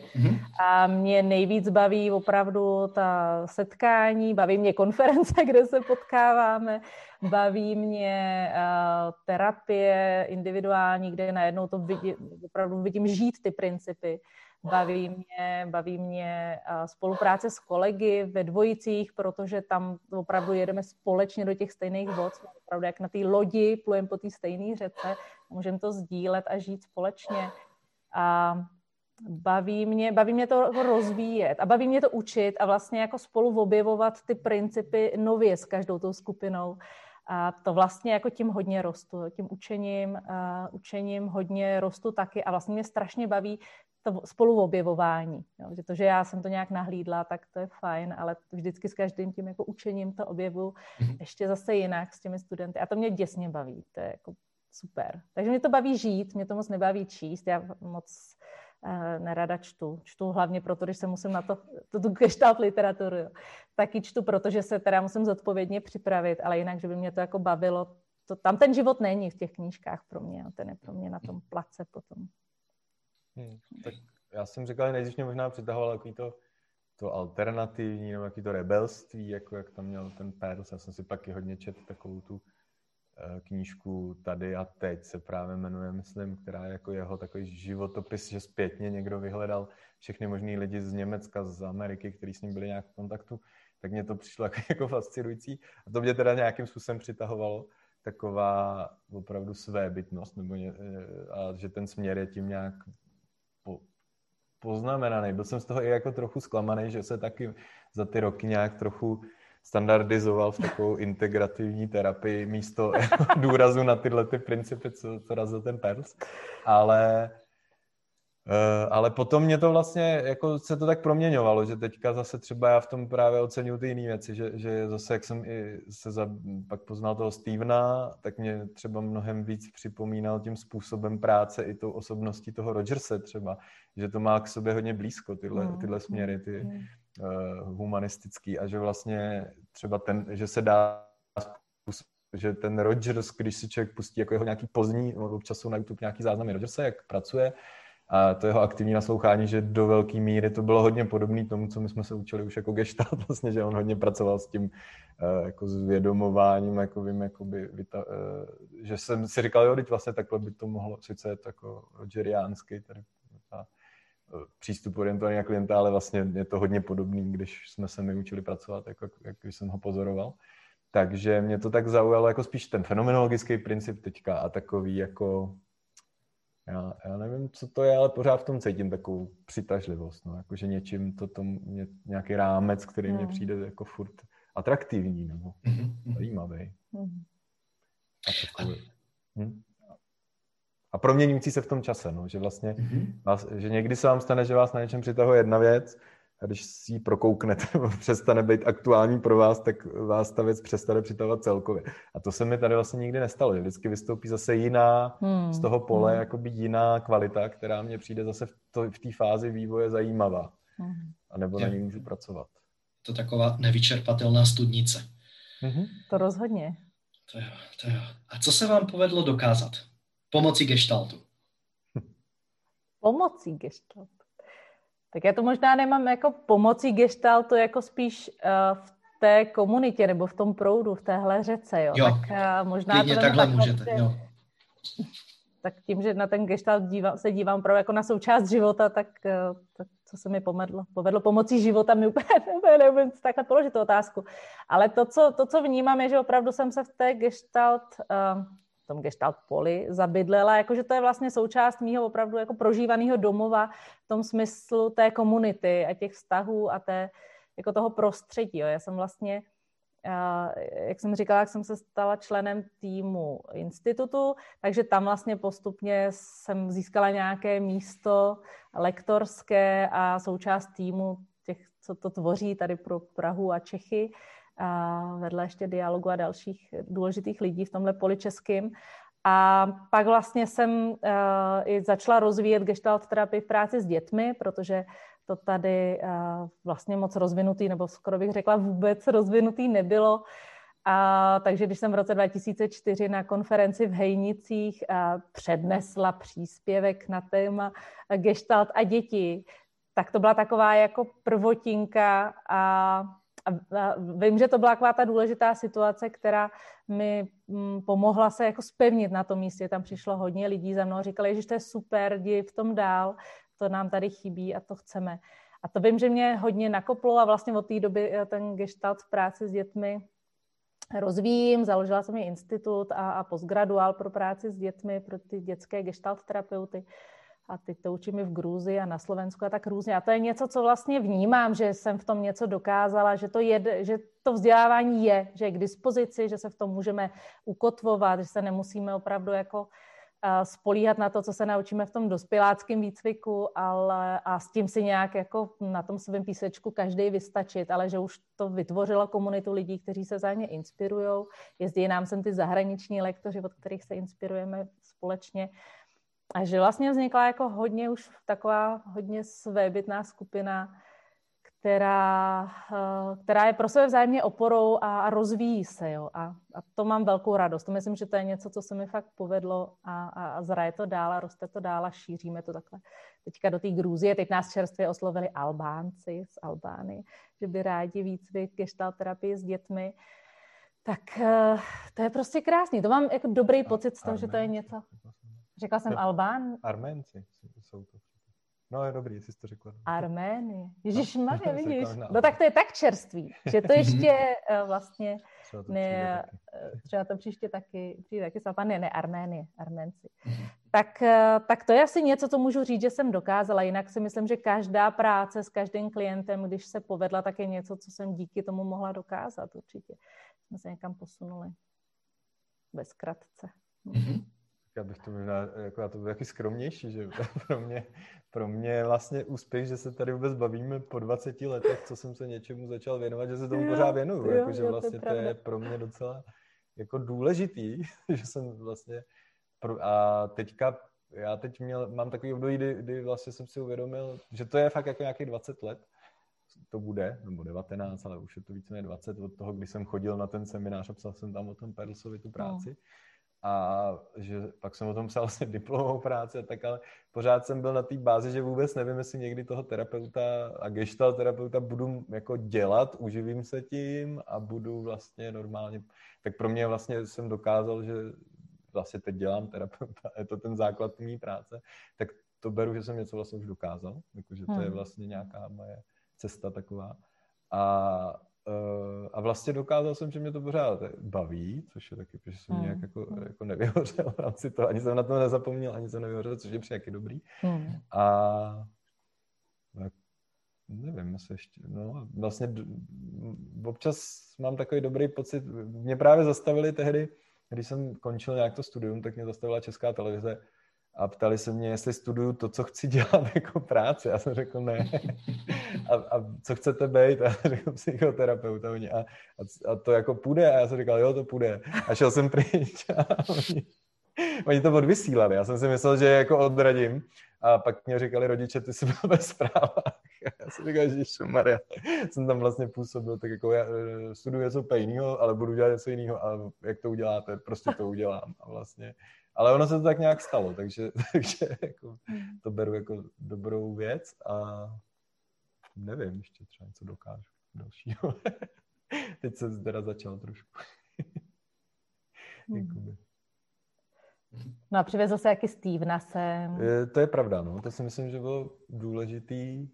a mě nejvíc baví opravdu ta setkání, baví mě konference, kde se potkáváme, baví mě uh, terapie individuální, kde najednou to vidí, opravdu vidím žít ty principy Baví mě, baví mě spolupráce s kolegy ve dvojicích, protože tam opravdu jedeme společně do těch stejných vod. Jsme opravdu jak na té lodi, plujeme po té stejné řece, můžeme to sdílet a žít společně. A baví mě, baví mě to rozvíjet a baví mě to učit a vlastně jako spolu objevovat ty principy nově s každou tou skupinou. A to vlastně jako tím hodně rostu, tím učením, uh, učením hodně rostu taky a vlastně mě strašně baví to spoluobjevování. Jo. Že to, že já jsem to nějak nahlídla, tak to je fajn, ale vždycky s každým tím jako učením to objevu mm-hmm. ještě zase jinak s těmi studenty. A to mě děsně baví, to je jako super. Takže mě to baví žít, mě to moc nebaví číst, já moc uh, nerada čtu. Čtu hlavně proto, když se musím na to, to tu gestalt literaturu, jo. taky čtu, protože se teda musím zodpovědně připravit, ale jinak, že by mě to jako bavilo, to, tam ten život není v těch knížkách pro mě, ten je pro mě na tom place potom. Hmm, tak já jsem říkal, nejdřív mě možná přitahoval takový to, to alternativní, nebo jaký to rebelství, jako jak tam měl ten Perls. Já jsem si pak i hodně čet takovou tu uh, knížku Tady a teď se právě jmenuje, myslím, která je jako jeho takový životopis, že zpětně někdo vyhledal všechny možný lidi z Německa, z Ameriky, kteří s ním byli nějak v kontaktu, tak mě to přišlo jako, jako fascinující. A to mě teda nějakým způsobem přitahovalo taková opravdu své bytnost, nebo ně, eh, a že ten směr je tím nějak po, poznamenaný. Byl jsem z toho i jako trochu zklamaný, že se taky za ty roky nějak trochu standardizoval v takovou integrativní terapii místo důrazu na tyhle ty principy, co, co razil ten Perls. Ale ale potom mě to vlastně, jako se to tak proměňovalo, že teďka zase třeba já v tom právě oceňuji ty jiné věci, že, že zase jak jsem i se za, pak poznal toho Stevena, tak mě třeba mnohem víc připomínal tím způsobem práce i tou osobností toho Rogerse třeba, že to má k sobě hodně blízko, tyhle, mm, tyhle směry, ty uh, humanistický a že vlastně třeba ten, že se dá že ten Rogers, když si člověk pustí jako jeho nějaký pozdní, občas jsou na YouTube nějaký záznamy Rogersa, jak pracuje, a to jeho aktivní naslouchání, že do velké míry to bylo hodně podobné tomu, co my jsme se učili už jako gestalt, vlastně, že on hodně pracoval s tím uh, jako zvědomováním, jako vím, jakoby, vyta, uh, že jsem si říkal, jo, teď vlastně takhle by to mohlo, sice je to jako rogeriánský, tady ta, uh, přístup orientovaný na klienta, ale vlastně je to hodně podobný, když jsme se my učili pracovat, jako, jak když jsem ho pozoroval. Takže mě to tak zaujalo jako spíš ten fenomenologický princip teďka a takový jako já, já nevím, co to je, ale pořád v tom cítím takovou přitažlivost, no, jakože něčím to tom, ně, nějaký rámec, který mm. mně hmm. přijde jako furt atraktivní nebo mm-hmm. zajímavý. Mm. A, takový, hm? a proměňující se v tom čase, no, že vlastně, mm-hmm. vás, že někdy se vám stane, že vás na něčem přitahuje jedna věc a když si ji prokouknete, přestane být aktuální pro vás, tak vás ta věc přestane přitahovat celkově. A to se mi tady vlastně nikdy nestalo, že vždycky vystoupí zase jiná hmm. z toho pole, hmm. jakoby jiná kvalita, která mě přijde zase v, to, v té fázi vývoje zajímavá. Hmm. A nebo na ní můžu pracovat. To taková nevyčerpatelná studnice. Mm-hmm. To rozhodně. To jo, to jo. A co se vám povedlo dokázat? Pomocí gestaltu. Pomocí gestaltu. Tak já to možná nemám jako pomocí gestaltu, jako spíš uh, v té komunitě nebo v tom proudu, v téhle řece, jo. jo tak uh, možná to takhle můžete, že, jo. Tak tím, že na ten gestalt dívám, se dívám právě jako na součást života, tak, uh, tak co se mi povedlo? Povedlo pomocí života mi úplně, úplně neumím takhle položit tu otázku. Ale to co, to, co vnímám, je, že opravdu jsem se v té gestalt uh, v tom gestalt poli zabydlela, jakože to je vlastně součást mýho opravdu jako prožívaného domova v tom smyslu té komunity a těch vztahů a té, jako toho prostředí. Jo. Já jsem vlastně, jak jsem říkala, jak jsem se stala členem týmu institutu, takže tam vlastně postupně jsem získala nějaké místo lektorské a součást týmu těch, co to tvoří tady pro Prahu a Čechy a vedle ještě dialogu a dalších důležitých lidí v tomhle poličeským. A pak vlastně jsem uh, i začala rozvíjet gestalt terapii v práci s dětmi, protože to tady uh, vlastně moc rozvinutý, nebo skoro bych řekla vůbec rozvinutý nebylo. A, takže když jsem v roce 2004 na konferenci v Hejnicích a, přednesla příspěvek na téma gestalt a děti, tak to byla taková jako prvotinka a a, vím, že to byla taková ta důležitá situace, která mi mm, pomohla se jako spevnit na tom místě. Tam přišlo hodně lidí za mnou říkali, že to je super, jdi v tom dál, to nám tady chybí a to chceme. A to vím, že mě hodně nakoplo a vlastně od té doby eh, ten gestalt v práci s dětmi rozvíjím. Založila jsem i institut a, a postgraduál pro práci s dětmi, pro ty dětské gestalt terapeuty. A teď to učím i v Gruzii a na Slovensku a tak různě. A to je něco, co vlastně vnímám, že jsem v tom něco dokázala, že to, je, že to vzdělávání je, že je k dispozici, že se v tom můžeme ukotvovat, že se nemusíme opravdu jako spolíhat na to, co se naučíme v tom dospěláckém výcviku, ale a s tím si nějak jako na tom svém písečku každý vystačit, ale že už to vytvořilo komunitu lidí, kteří se zájemně inspirují. Jezdí nám sem ty zahraniční lektoři, od kterých se inspirujeme společně. A že vlastně vznikla jako hodně už taková hodně svébytná skupina, která, eh, která je pro sebe vzájemně oporou a, rozvíjí se. Jo. A, a to mám velkou radost. To myslím, že to je něco, co se mi fakt povedlo a, a, a zraje to dál a roste to dál a šíříme to takhle. Teďka do té Gruzie, teď nás čerstvě oslovili Albánci z Albány, že by rádi výcvik gestalt terapii s dětmi. Tak eh, to je prostě krásný. To mám jako dobrý pocit z toho, že to je něco. Řekla jsem Albán. Arménci jsou to. No je dobrý, jsi to řekla. Ježíš no, Maria, vidíš. No tak to je tak čerstvý, že to ještě uh, vlastně třeba to ne, uh, třeba to příště taky, přijde taky sama, ne, ne, Arménie, Arménci. Mhm. Tak, uh, tak to je asi něco, co můžu říct, že jsem dokázala. Jinak si myslím, že každá práce s každým klientem, když se povedla, tak je něco, co jsem díky tomu mohla dokázat určitě. Jsme se někam posunuli. Bez kratce. Mm-hmm já bych to možná, jako já to byl taky skromnější, že pro mě, pro mě je vlastně úspěch, že se tady vůbec bavíme po 20 letech, co jsem se něčemu začal věnovat, že se tomu jo, pořád věnuju, jo, jako, že jo, vlastně to, je, to je pro mě docela jako důležitý, že jsem vlastně, pro, a teďka, já teď měl, mám takový období, kdy, kdy vlastně jsem si uvědomil, že to je fakt jako nějakých 20 let, to bude, nebo 19, ale už je to více než 20 od toho, kdy jsem chodil na ten seminář a psal jsem tam o tom Perlsovi tu práci. No a že pak jsem o tom psal vlastně diplomovou práci a tak, ale pořád jsem byl na té bázi, že vůbec nevím, jestli někdy toho terapeuta a gestalt terapeuta budu jako dělat, uživím se tím a budu vlastně normálně, tak pro mě vlastně jsem dokázal, že vlastně teď dělám terapeuta, je to ten základ mý práce, tak to beru, že jsem něco vlastně už dokázal, jakože to je hmm. vlastně nějaká moje cesta taková. A Uh, a vlastně dokázal jsem, že mě to pořád baví, což je taky, protože jsem mm. nějak jako, hmm. jako nevyhořel v rámci toho, ani jsem na to nezapomněl, ani jsem nevyhořel, což je přijak dobrý. Mm. A nevím, jestli ještě, no, vlastně občas mám takový dobrý pocit, mě právě zastavili tehdy, když jsem končil nějak to studium, tak mě zastavila Česká televize a ptali se mě, jestli studuju to, co chci dělat jako práci. Já jsem řekl ne. A, a co chcete být? A řekl psychoterapeut. A, a, a, to jako půjde? A já jsem říkal, jo, to půjde. A šel jsem pryč. A oni, oni to odvysílali. Já jsem si myslel, že jako odradím. A pak mě říkali rodiče, ty jsi byl ve zprávách. A já jsem říkal, že Maria, jsem tam vlastně působil, tak jako já eh, studuji něco jiného, ale budu dělat něco jiného a jak to uděláte, prostě to udělám. A vlastně ale ono se to tak nějak stalo, takže, takže jako, hmm. to beru jako dobrou věc a nevím, ještě třeba něco dokážu dalšího. Teď se teda začal trošku. Hmm. No a přivezl se jaký Stevena sem. To je pravda, no. To si myslím, že bylo důležitý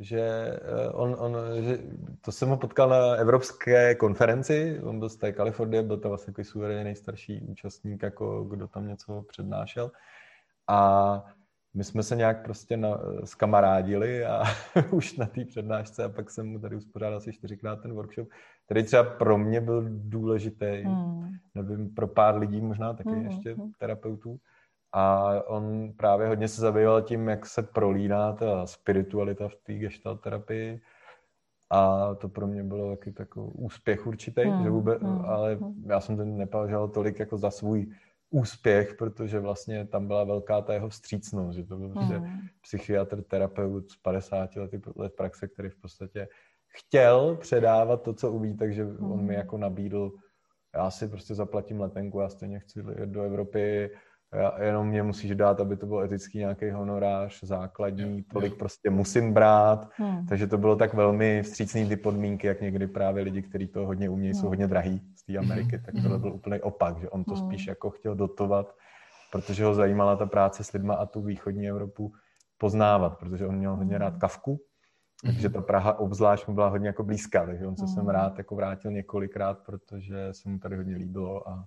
že eh, on, on, že to jsem ho potkal na evropské konferenci, on byl z té Kalifornie, byl to vlastně takový suverénně nejstarší účastník, jako kdo tam něco přednášel. A my jsme se nějak prostě na, skamarádili a už na té přednášce a pak jsem mu tady uspořádal asi čtyřikrát ten workshop, který třeba pro mě byl důležitý, hmm. nevím, pro pár lidí možná taky hmm. ještě hmm. terapeutů. A on právě hodně se zabýval tím, jak se prolíná ta spiritualita v té gestalt terapii. A to pro mě bylo taky takový úspěch určitý, hmm, že vůbec, hmm, ale hmm. já jsem to nepovažoval tolik jako za svůj úspěch, protože vlastně tam byla velká ta jeho vstřícnost, že to byl prostě hmm. psychiatr, terapeut z 50 lety let praxe, který v podstatě chtěl předávat to, co umí, takže hmm. on mi hmm. jako nabídl, já si prostě zaplatím letenku, já stejně chci do Evropy, já, jenom mě musíš dát, aby to byl etický nějaký honorář, základní, tolik prostě musím brát, hmm. takže to bylo tak velmi vstřícný ty podmínky, jak někdy právě lidi, kteří to hodně umějí, hmm. jsou hodně drahý z té Ameriky, tak tohle byl úplný opak, že on to hmm. spíš jako chtěl dotovat, protože ho zajímala ta práce s lidma a tu východní Evropu poznávat, protože on měl hodně rád mm. kavku, takže ta Praha obzvlášť mu byla hodně jako blízká, takže on se sem rád jako vrátil několikrát, protože se mu tady hodně líbilo a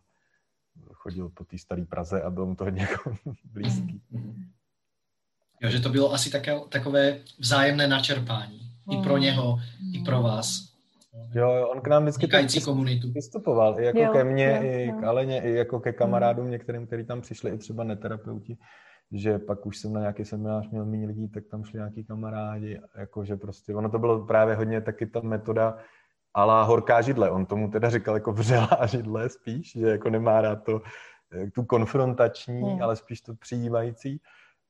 chodil po té staré Praze a bylo mu to hodně jako blízký. Jo, že to bylo asi také, takové vzájemné načerpání. I pro něho, i pro vás. Jo, on k nám vždycky tak komunitu. vystupoval, i jako jo, ke mně, jo, i jo. k Aleně, i jako ke kamarádům některým, kteří tam přišli, i třeba neterapeuti, že pak už jsem na nějaký seminář měl méně lidí, tak tam šli nějaký kamarádi, jakože prostě, ono to bylo právě hodně taky ta metoda ala horká židle, on tomu teda říkal jako vřelá židle spíš, že jako nemá rád to, eh, tu konfrontační, hmm. ale spíš to přijímající.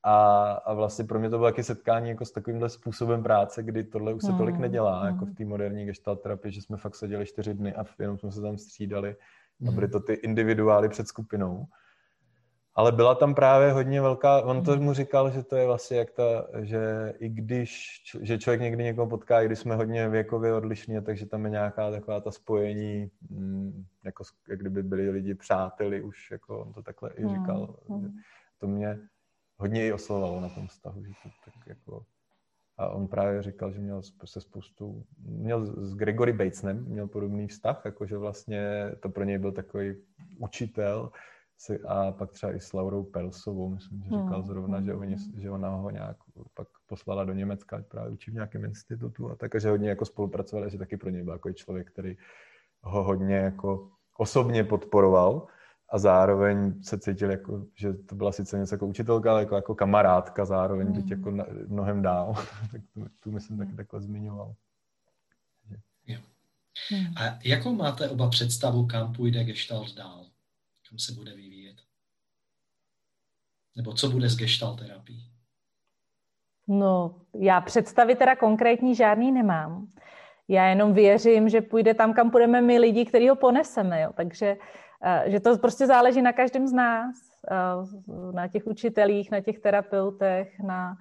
A, a vlastně pro mě to bylo taky setkání jako s takovýmhle způsobem práce, kdy tohle už se tolik hmm. nedělá, mm. jako v té moderní gestalt terapii, že jsme fakt seděli čtyři dny a jenom jsme se tam střídali a byly to ty individuály před skupinou. Ale byla tam právě hodně velká, on to mu říkal, že to je vlastně jak ta, že i když, že člověk někdy někoho potká, i když jsme hodně věkově odlišní, takže tam je nějaká taková ta spojení, mm, jako jak kdyby byli lidi přáteli už, jako on to takhle i říkal. Mm. To mě hodně i oslovalo na tom vztahu, že to tak jako a on právě říkal, že měl se spoustu, měl s Gregory Batesnem, měl podobný vztah, jakože vlastně to pro něj byl takový učitel, a pak třeba i s Laurou Pelsovou, myslím, že říkal hmm, zrovna, že, oni, hmm. že ona ho nějak pak poslala do Německa, ať právě učí v nějakém institutu a tak, a že hodně jako spolupracovali, že taky pro něj byl jako člověk, který ho hodně jako osobně podporoval a zároveň se cítil jako, že to byla sice něco jako učitelka, ale jako, jako kamarádka zároveň, mm. byť jako na, mnohem dál. tak tu, tu myslím taky takhle zmiňoval. A jakou máte oba představu, kam půjde Gestalt dál? Kam se bude vyvíjet? Nebo co bude s Gestalt terapií? No, já představy teda konkrétní žádný nemám. Já jenom věřím, že půjde tam, kam půjdeme my lidi, který ho poneseme. Jo. Takže Eh, že to prostě záleží na každém z nás, eh, na těch učitelích, na těch terapeutech, na,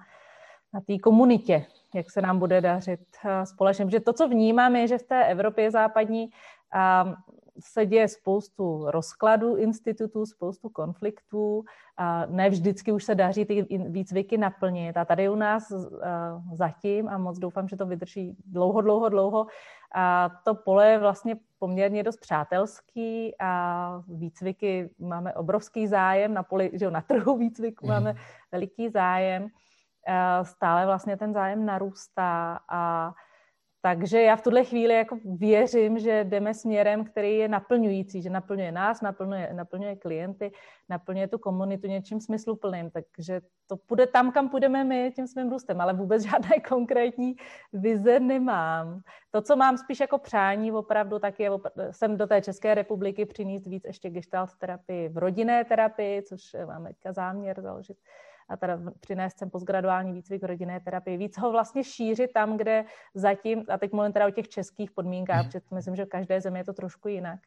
na té komunitě, jak se nám bude dařit eh, společně. Že to, co vnímám, je, že v té Evropě západní se děje spoustu rozkladů institutů, spoustu konfliktů. A ne vždycky už se daří ty výcviky naplnit. A tady u nás zatím, a moc doufám, že to vydrží dlouho, dlouho, dlouho, a to pole je vlastně poměrně dost přátelský a výcviky máme obrovský zájem, na poli, že na trhu výcviku mhm. máme veliký zájem. Stále vlastně ten zájem narůstá a takže já v tuhle chvíli jako věřím, že jdeme směrem, který je naplňující, že naplňuje nás, naplňuje, naplňuje klienty, naplňuje tu komunitu něčím smysluplným. Takže to půjde tam, kam půjdeme my tím svým růstem, ale vůbec žádné konkrétní vize nemám. To, co mám spíš jako přání opravdu, tak je jsem do té České republiky přinést víc ještě gestalt terapii v rodinné terapii, což máme záměr založit a teda přinést sem postgraduální výcvik rodinné terapie, víc ho vlastně šířit tam, kde zatím, a teď mluvím teda o těch českých podmínkách, mhm. protože myslím, že v každé zemi je to trošku jinak,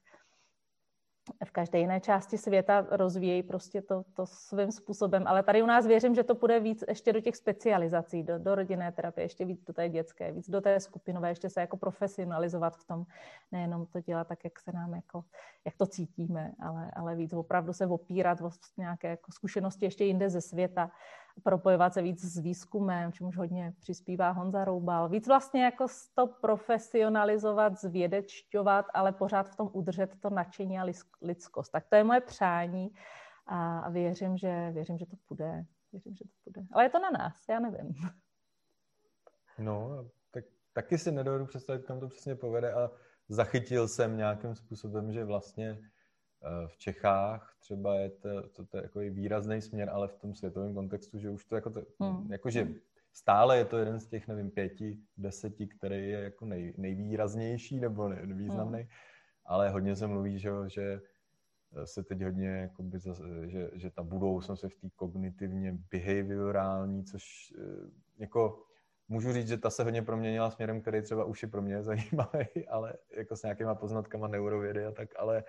v každé jiné části světa rozvíjejí prostě to, to svým způsobem. Ale tady u nás věřím, že to půjde víc ještě do těch specializací, do, do rodinné terapie, ještě víc do té dětské, víc do té skupinové, ještě se jako profesionalizovat v tom, nejenom to dělat tak, jak se nám jako, jak to cítíme, ale, ale víc opravdu se opírat o nějaké jako zkušenosti ještě jinde ze světa propojovat se víc s výzkumem, čemuž hodně přispívá Honza Roubal. Víc vlastně jako to profesionalizovat, zvědečťovat, ale pořád v tom udržet to nadšení a lidskost. Tak to je moje přání a věřím, že, věřím, že to půjde. Věřím, že to půjde. Ale je to na nás, já nevím. No, tak taky si nedovedu představit, kam to přesně povede a zachytil jsem nějakým způsobem, že vlastně v Čechách třeba je to, to, to jako výrazný směr, ale v tom světovém kontextu, že už to jako, to, hmm. jakože stále je to jeden z těch, nevím, pěti, deseti, který je jako nej, nejvýraznější nebo nevýznamný, hmm. ale hodně se mluví, že, že se teď hodně, jakoby, že, že ta budoucnost je v té kognitivně behaviorální, což eh, jako můžu říct, že ta se hodně proměnila směrem, který třeba už je pro mě zajímavý, ale jako s nějakýma poznatkama neurovědy a tak, ale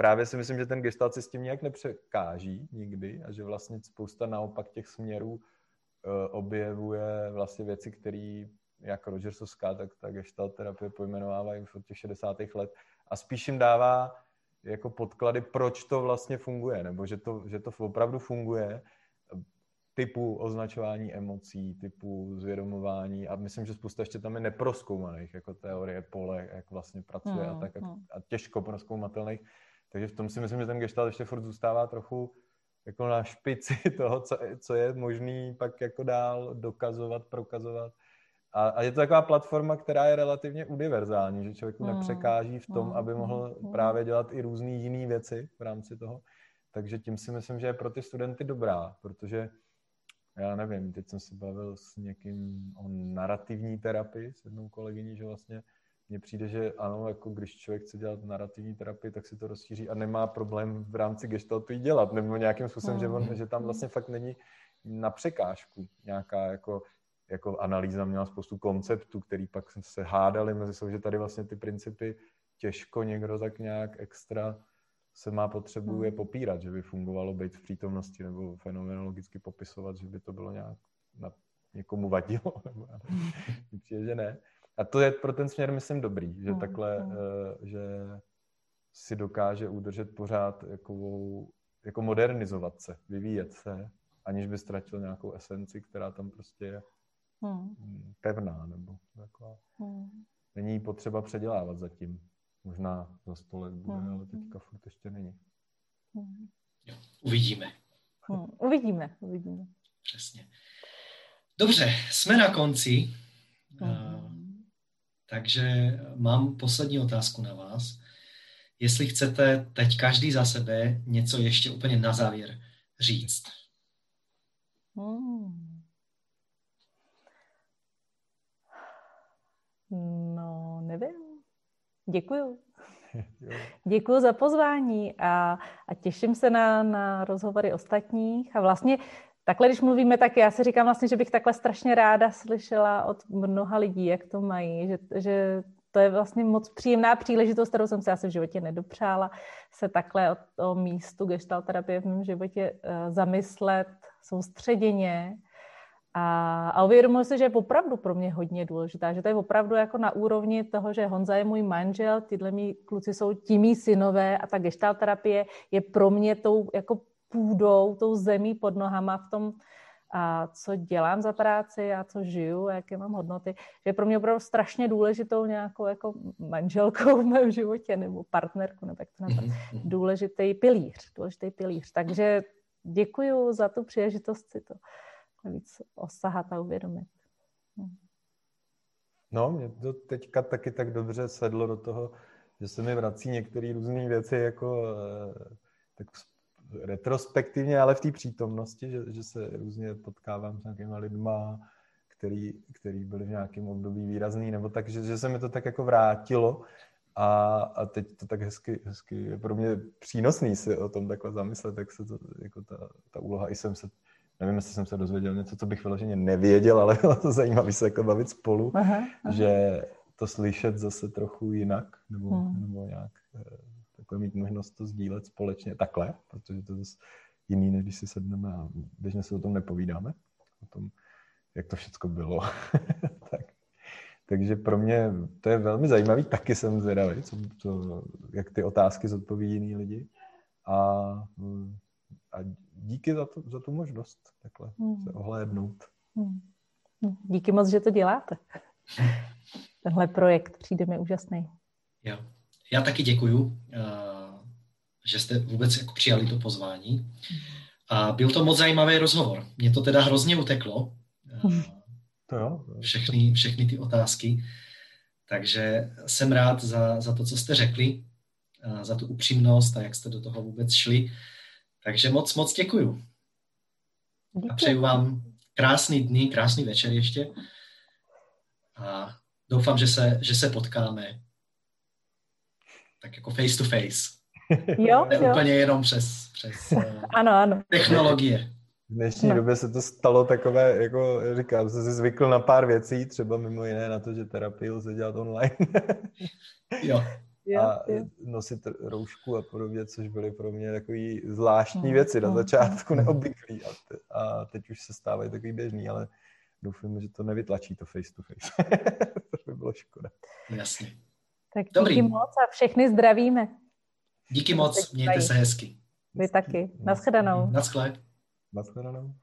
právě si myslím, že ten gestalt se s tím nějak nepřekáží nikdy a že vlastně spousta naopak těch směrů uh, objevuje vlastně věci, které jak Rogersovská, tak ta gestalt terapie pojmenovávají už od těch 60. let a spíš jim dává jako podklady, proč to vlastně funguje, nebo že to, že to opravdu funguje. typu označování emocí, typu zvědomování a myslím, že spousta ještě tam je neproskoumaných, jako teorie pole, jak vlastně pracuje a tak a, hmm. a těžko proskoumatelných. Takže v tom si myslím, že ten gestalt ještě furt zůstává trochu jako na špici toho, co, co je možný pak jako dál dokazovat, prokazovat. A, a je to taková platforma, která je relativně univerzální, že člověku mm. nepřekáží v tom, mm. aby mohl mm. právě dělat i různé jiné věci v rámci toho. Takže tím si myslím, že je pro ty studenty dobrá, protože já nevím, teď jsem se bavil s někým o narrativní terapii, s jednou kolegyní, že vlastně mně přijde, že ano, jako když člověk chce dělat narrativní terapii, tak si to rozšíří a nemá problém v rámci gestaltu jí dělat, nebo nějakým způsobem, mm. že, on, že tam vlastně fakt není na překážku nějaká jako, jako analýza měla spoustu konceptů, který pak se hádali mezi sebou, že tady vlastně ty principy těžko někdo tak nějak extra se má potřebu je popírat, že by fungovalo být v přítomnosti nebo fenomenologicky popisovat, že by to bylo nějak na někomu vadilo, nebo nevím, přijde, že ne. A to je pro ten směr, myslím, dobrý, že mm, takhle, mm. že si dokáže udržet pořád jakovou, jako modernizovat se, vyvíjet se, aniž by ztratil nějakou esenci, která tam prostě je mm. pevná, nebo taková. Mm. Není potřeba předělávat zatím. Možná za sto let bude, mm. ale teďka furt ještě není. Mm. uvidíme. Mm. Uvidíme, uvidíme. Přesně. Dobře, jsme na konci. Mm. Takže mám poslední otázku na vás. Jestli chcete teď každý za sebe něco ještě úplně na závěr říct. Hmm. No, nevím. Děkuju. Děkuji za pozvání a, a těším se na, na rozhovory ostatních. A vlastně takhle, když mluvíme, tak já si říkám vlastně, že bych takhle strašně ráda slyšela od mnoha lidí, jak to mají, že, že to je vlastně moc příjemná příležitost, kterou jsem si asi v životě nedopřála, se takhle o, o místu gestalt terapie v mém životě uh, zamyslet soustředěně. A, a uvědomuji si, že je opravdu pro mě hodně důležitá, že to je opravdu jako na úrovni toho, že Honza je můj manžel, tyhle mý kluci jsou ti mý synové a ta gestalt terapie je pro mě tou jako půdou, tou zemí pod nohama v tom, a co dělám za práci a co žiju a jaké mám hodnoty, že je pro mě opravdu strašně důležitou nějakou jako manželkou v mém životě nebo partnerku, nebo jak to nazvat, důležitý pilíř, důležitý pilíř. Takže děkuji za tu příležitost si to víc osahat a uvědomit. No, mě to teďka taky tak dobře sedlo do toho, že se mi vrací některé různé věci jako eh, tak retrospektivně, ale v té přítomnosti, že, že se různě potkávám s nějakýma lidma, který, který byli v nějakém období výrazný, nebo tak, že, že se mi to tak jako vrátilo a, a teď to tak hezky, hezky je pro mě přínosný si o tom takhle zamyslet, tak se to, jako ta, ta úloha, i jsem se, nevím, jestli jsem se dozvěděl něco, co bych vyloženě nevěděl, ale bylo to zajímavé se jako bavit spolu, aha, aha. že to slyšet zase trochu jinak, nebo, hmm. nebo nějak takhle mít možnost to sdílet společně takhle, protože to je zase jiný, než když si sedneme a běžně se o tom nepovídáme, o tom, jak to všechno bylo. tak. Takže pro mě to je velmi zajímavý, taky jsem zvědavý, co, co, jak ty otázky zodpoví jiný lidi. A, a díky za, to, za tu možnost takhle hmm. se ohlédnout. Hmm. Díky moc, že to děláte. Tenhle projekt přijde mi úžasný. Jo. Já taky děkuju, eh, že jste vůbec jako přijali to pozvání. A byl to moc zajímavý rozhovor. Mně to teda hrozně uteklo. Eh, to jo. Všechny, všechny ty otázky. Takže jsem rád za, za to, co jste řekli, eh, za tu upřímnost a jak jste do toho vůbec šli. Takže moc, moc děkuju. A přeju vám krásný dny, krásný večer ještě. A doufám, že se, že se potkáme tak jako face to face. Jo, ne jo. úplně jenom přes, přes eh, ano, ano. technologie. V dnešní no. době se to stalo takové, jako říkám, jsem si zvykl na pár věcí, třeba mimo jiné na to, že terapii lze dělat online. jo. A nosit roušku a podobně, což byly pro mě takové zvláštní mm. věci na mm, začátku, mm. neobvyklý. A, te, a teď už se stávají takový běžný, ale doufám, že to nevytlačí to face to face. to by bylo škoda. Jasně. Tak Dobrý. díky moc a všechny zdravíme. Díky moc, mějte se hezky. Vy taky. Naschledanou. Naschle. Naschledanou.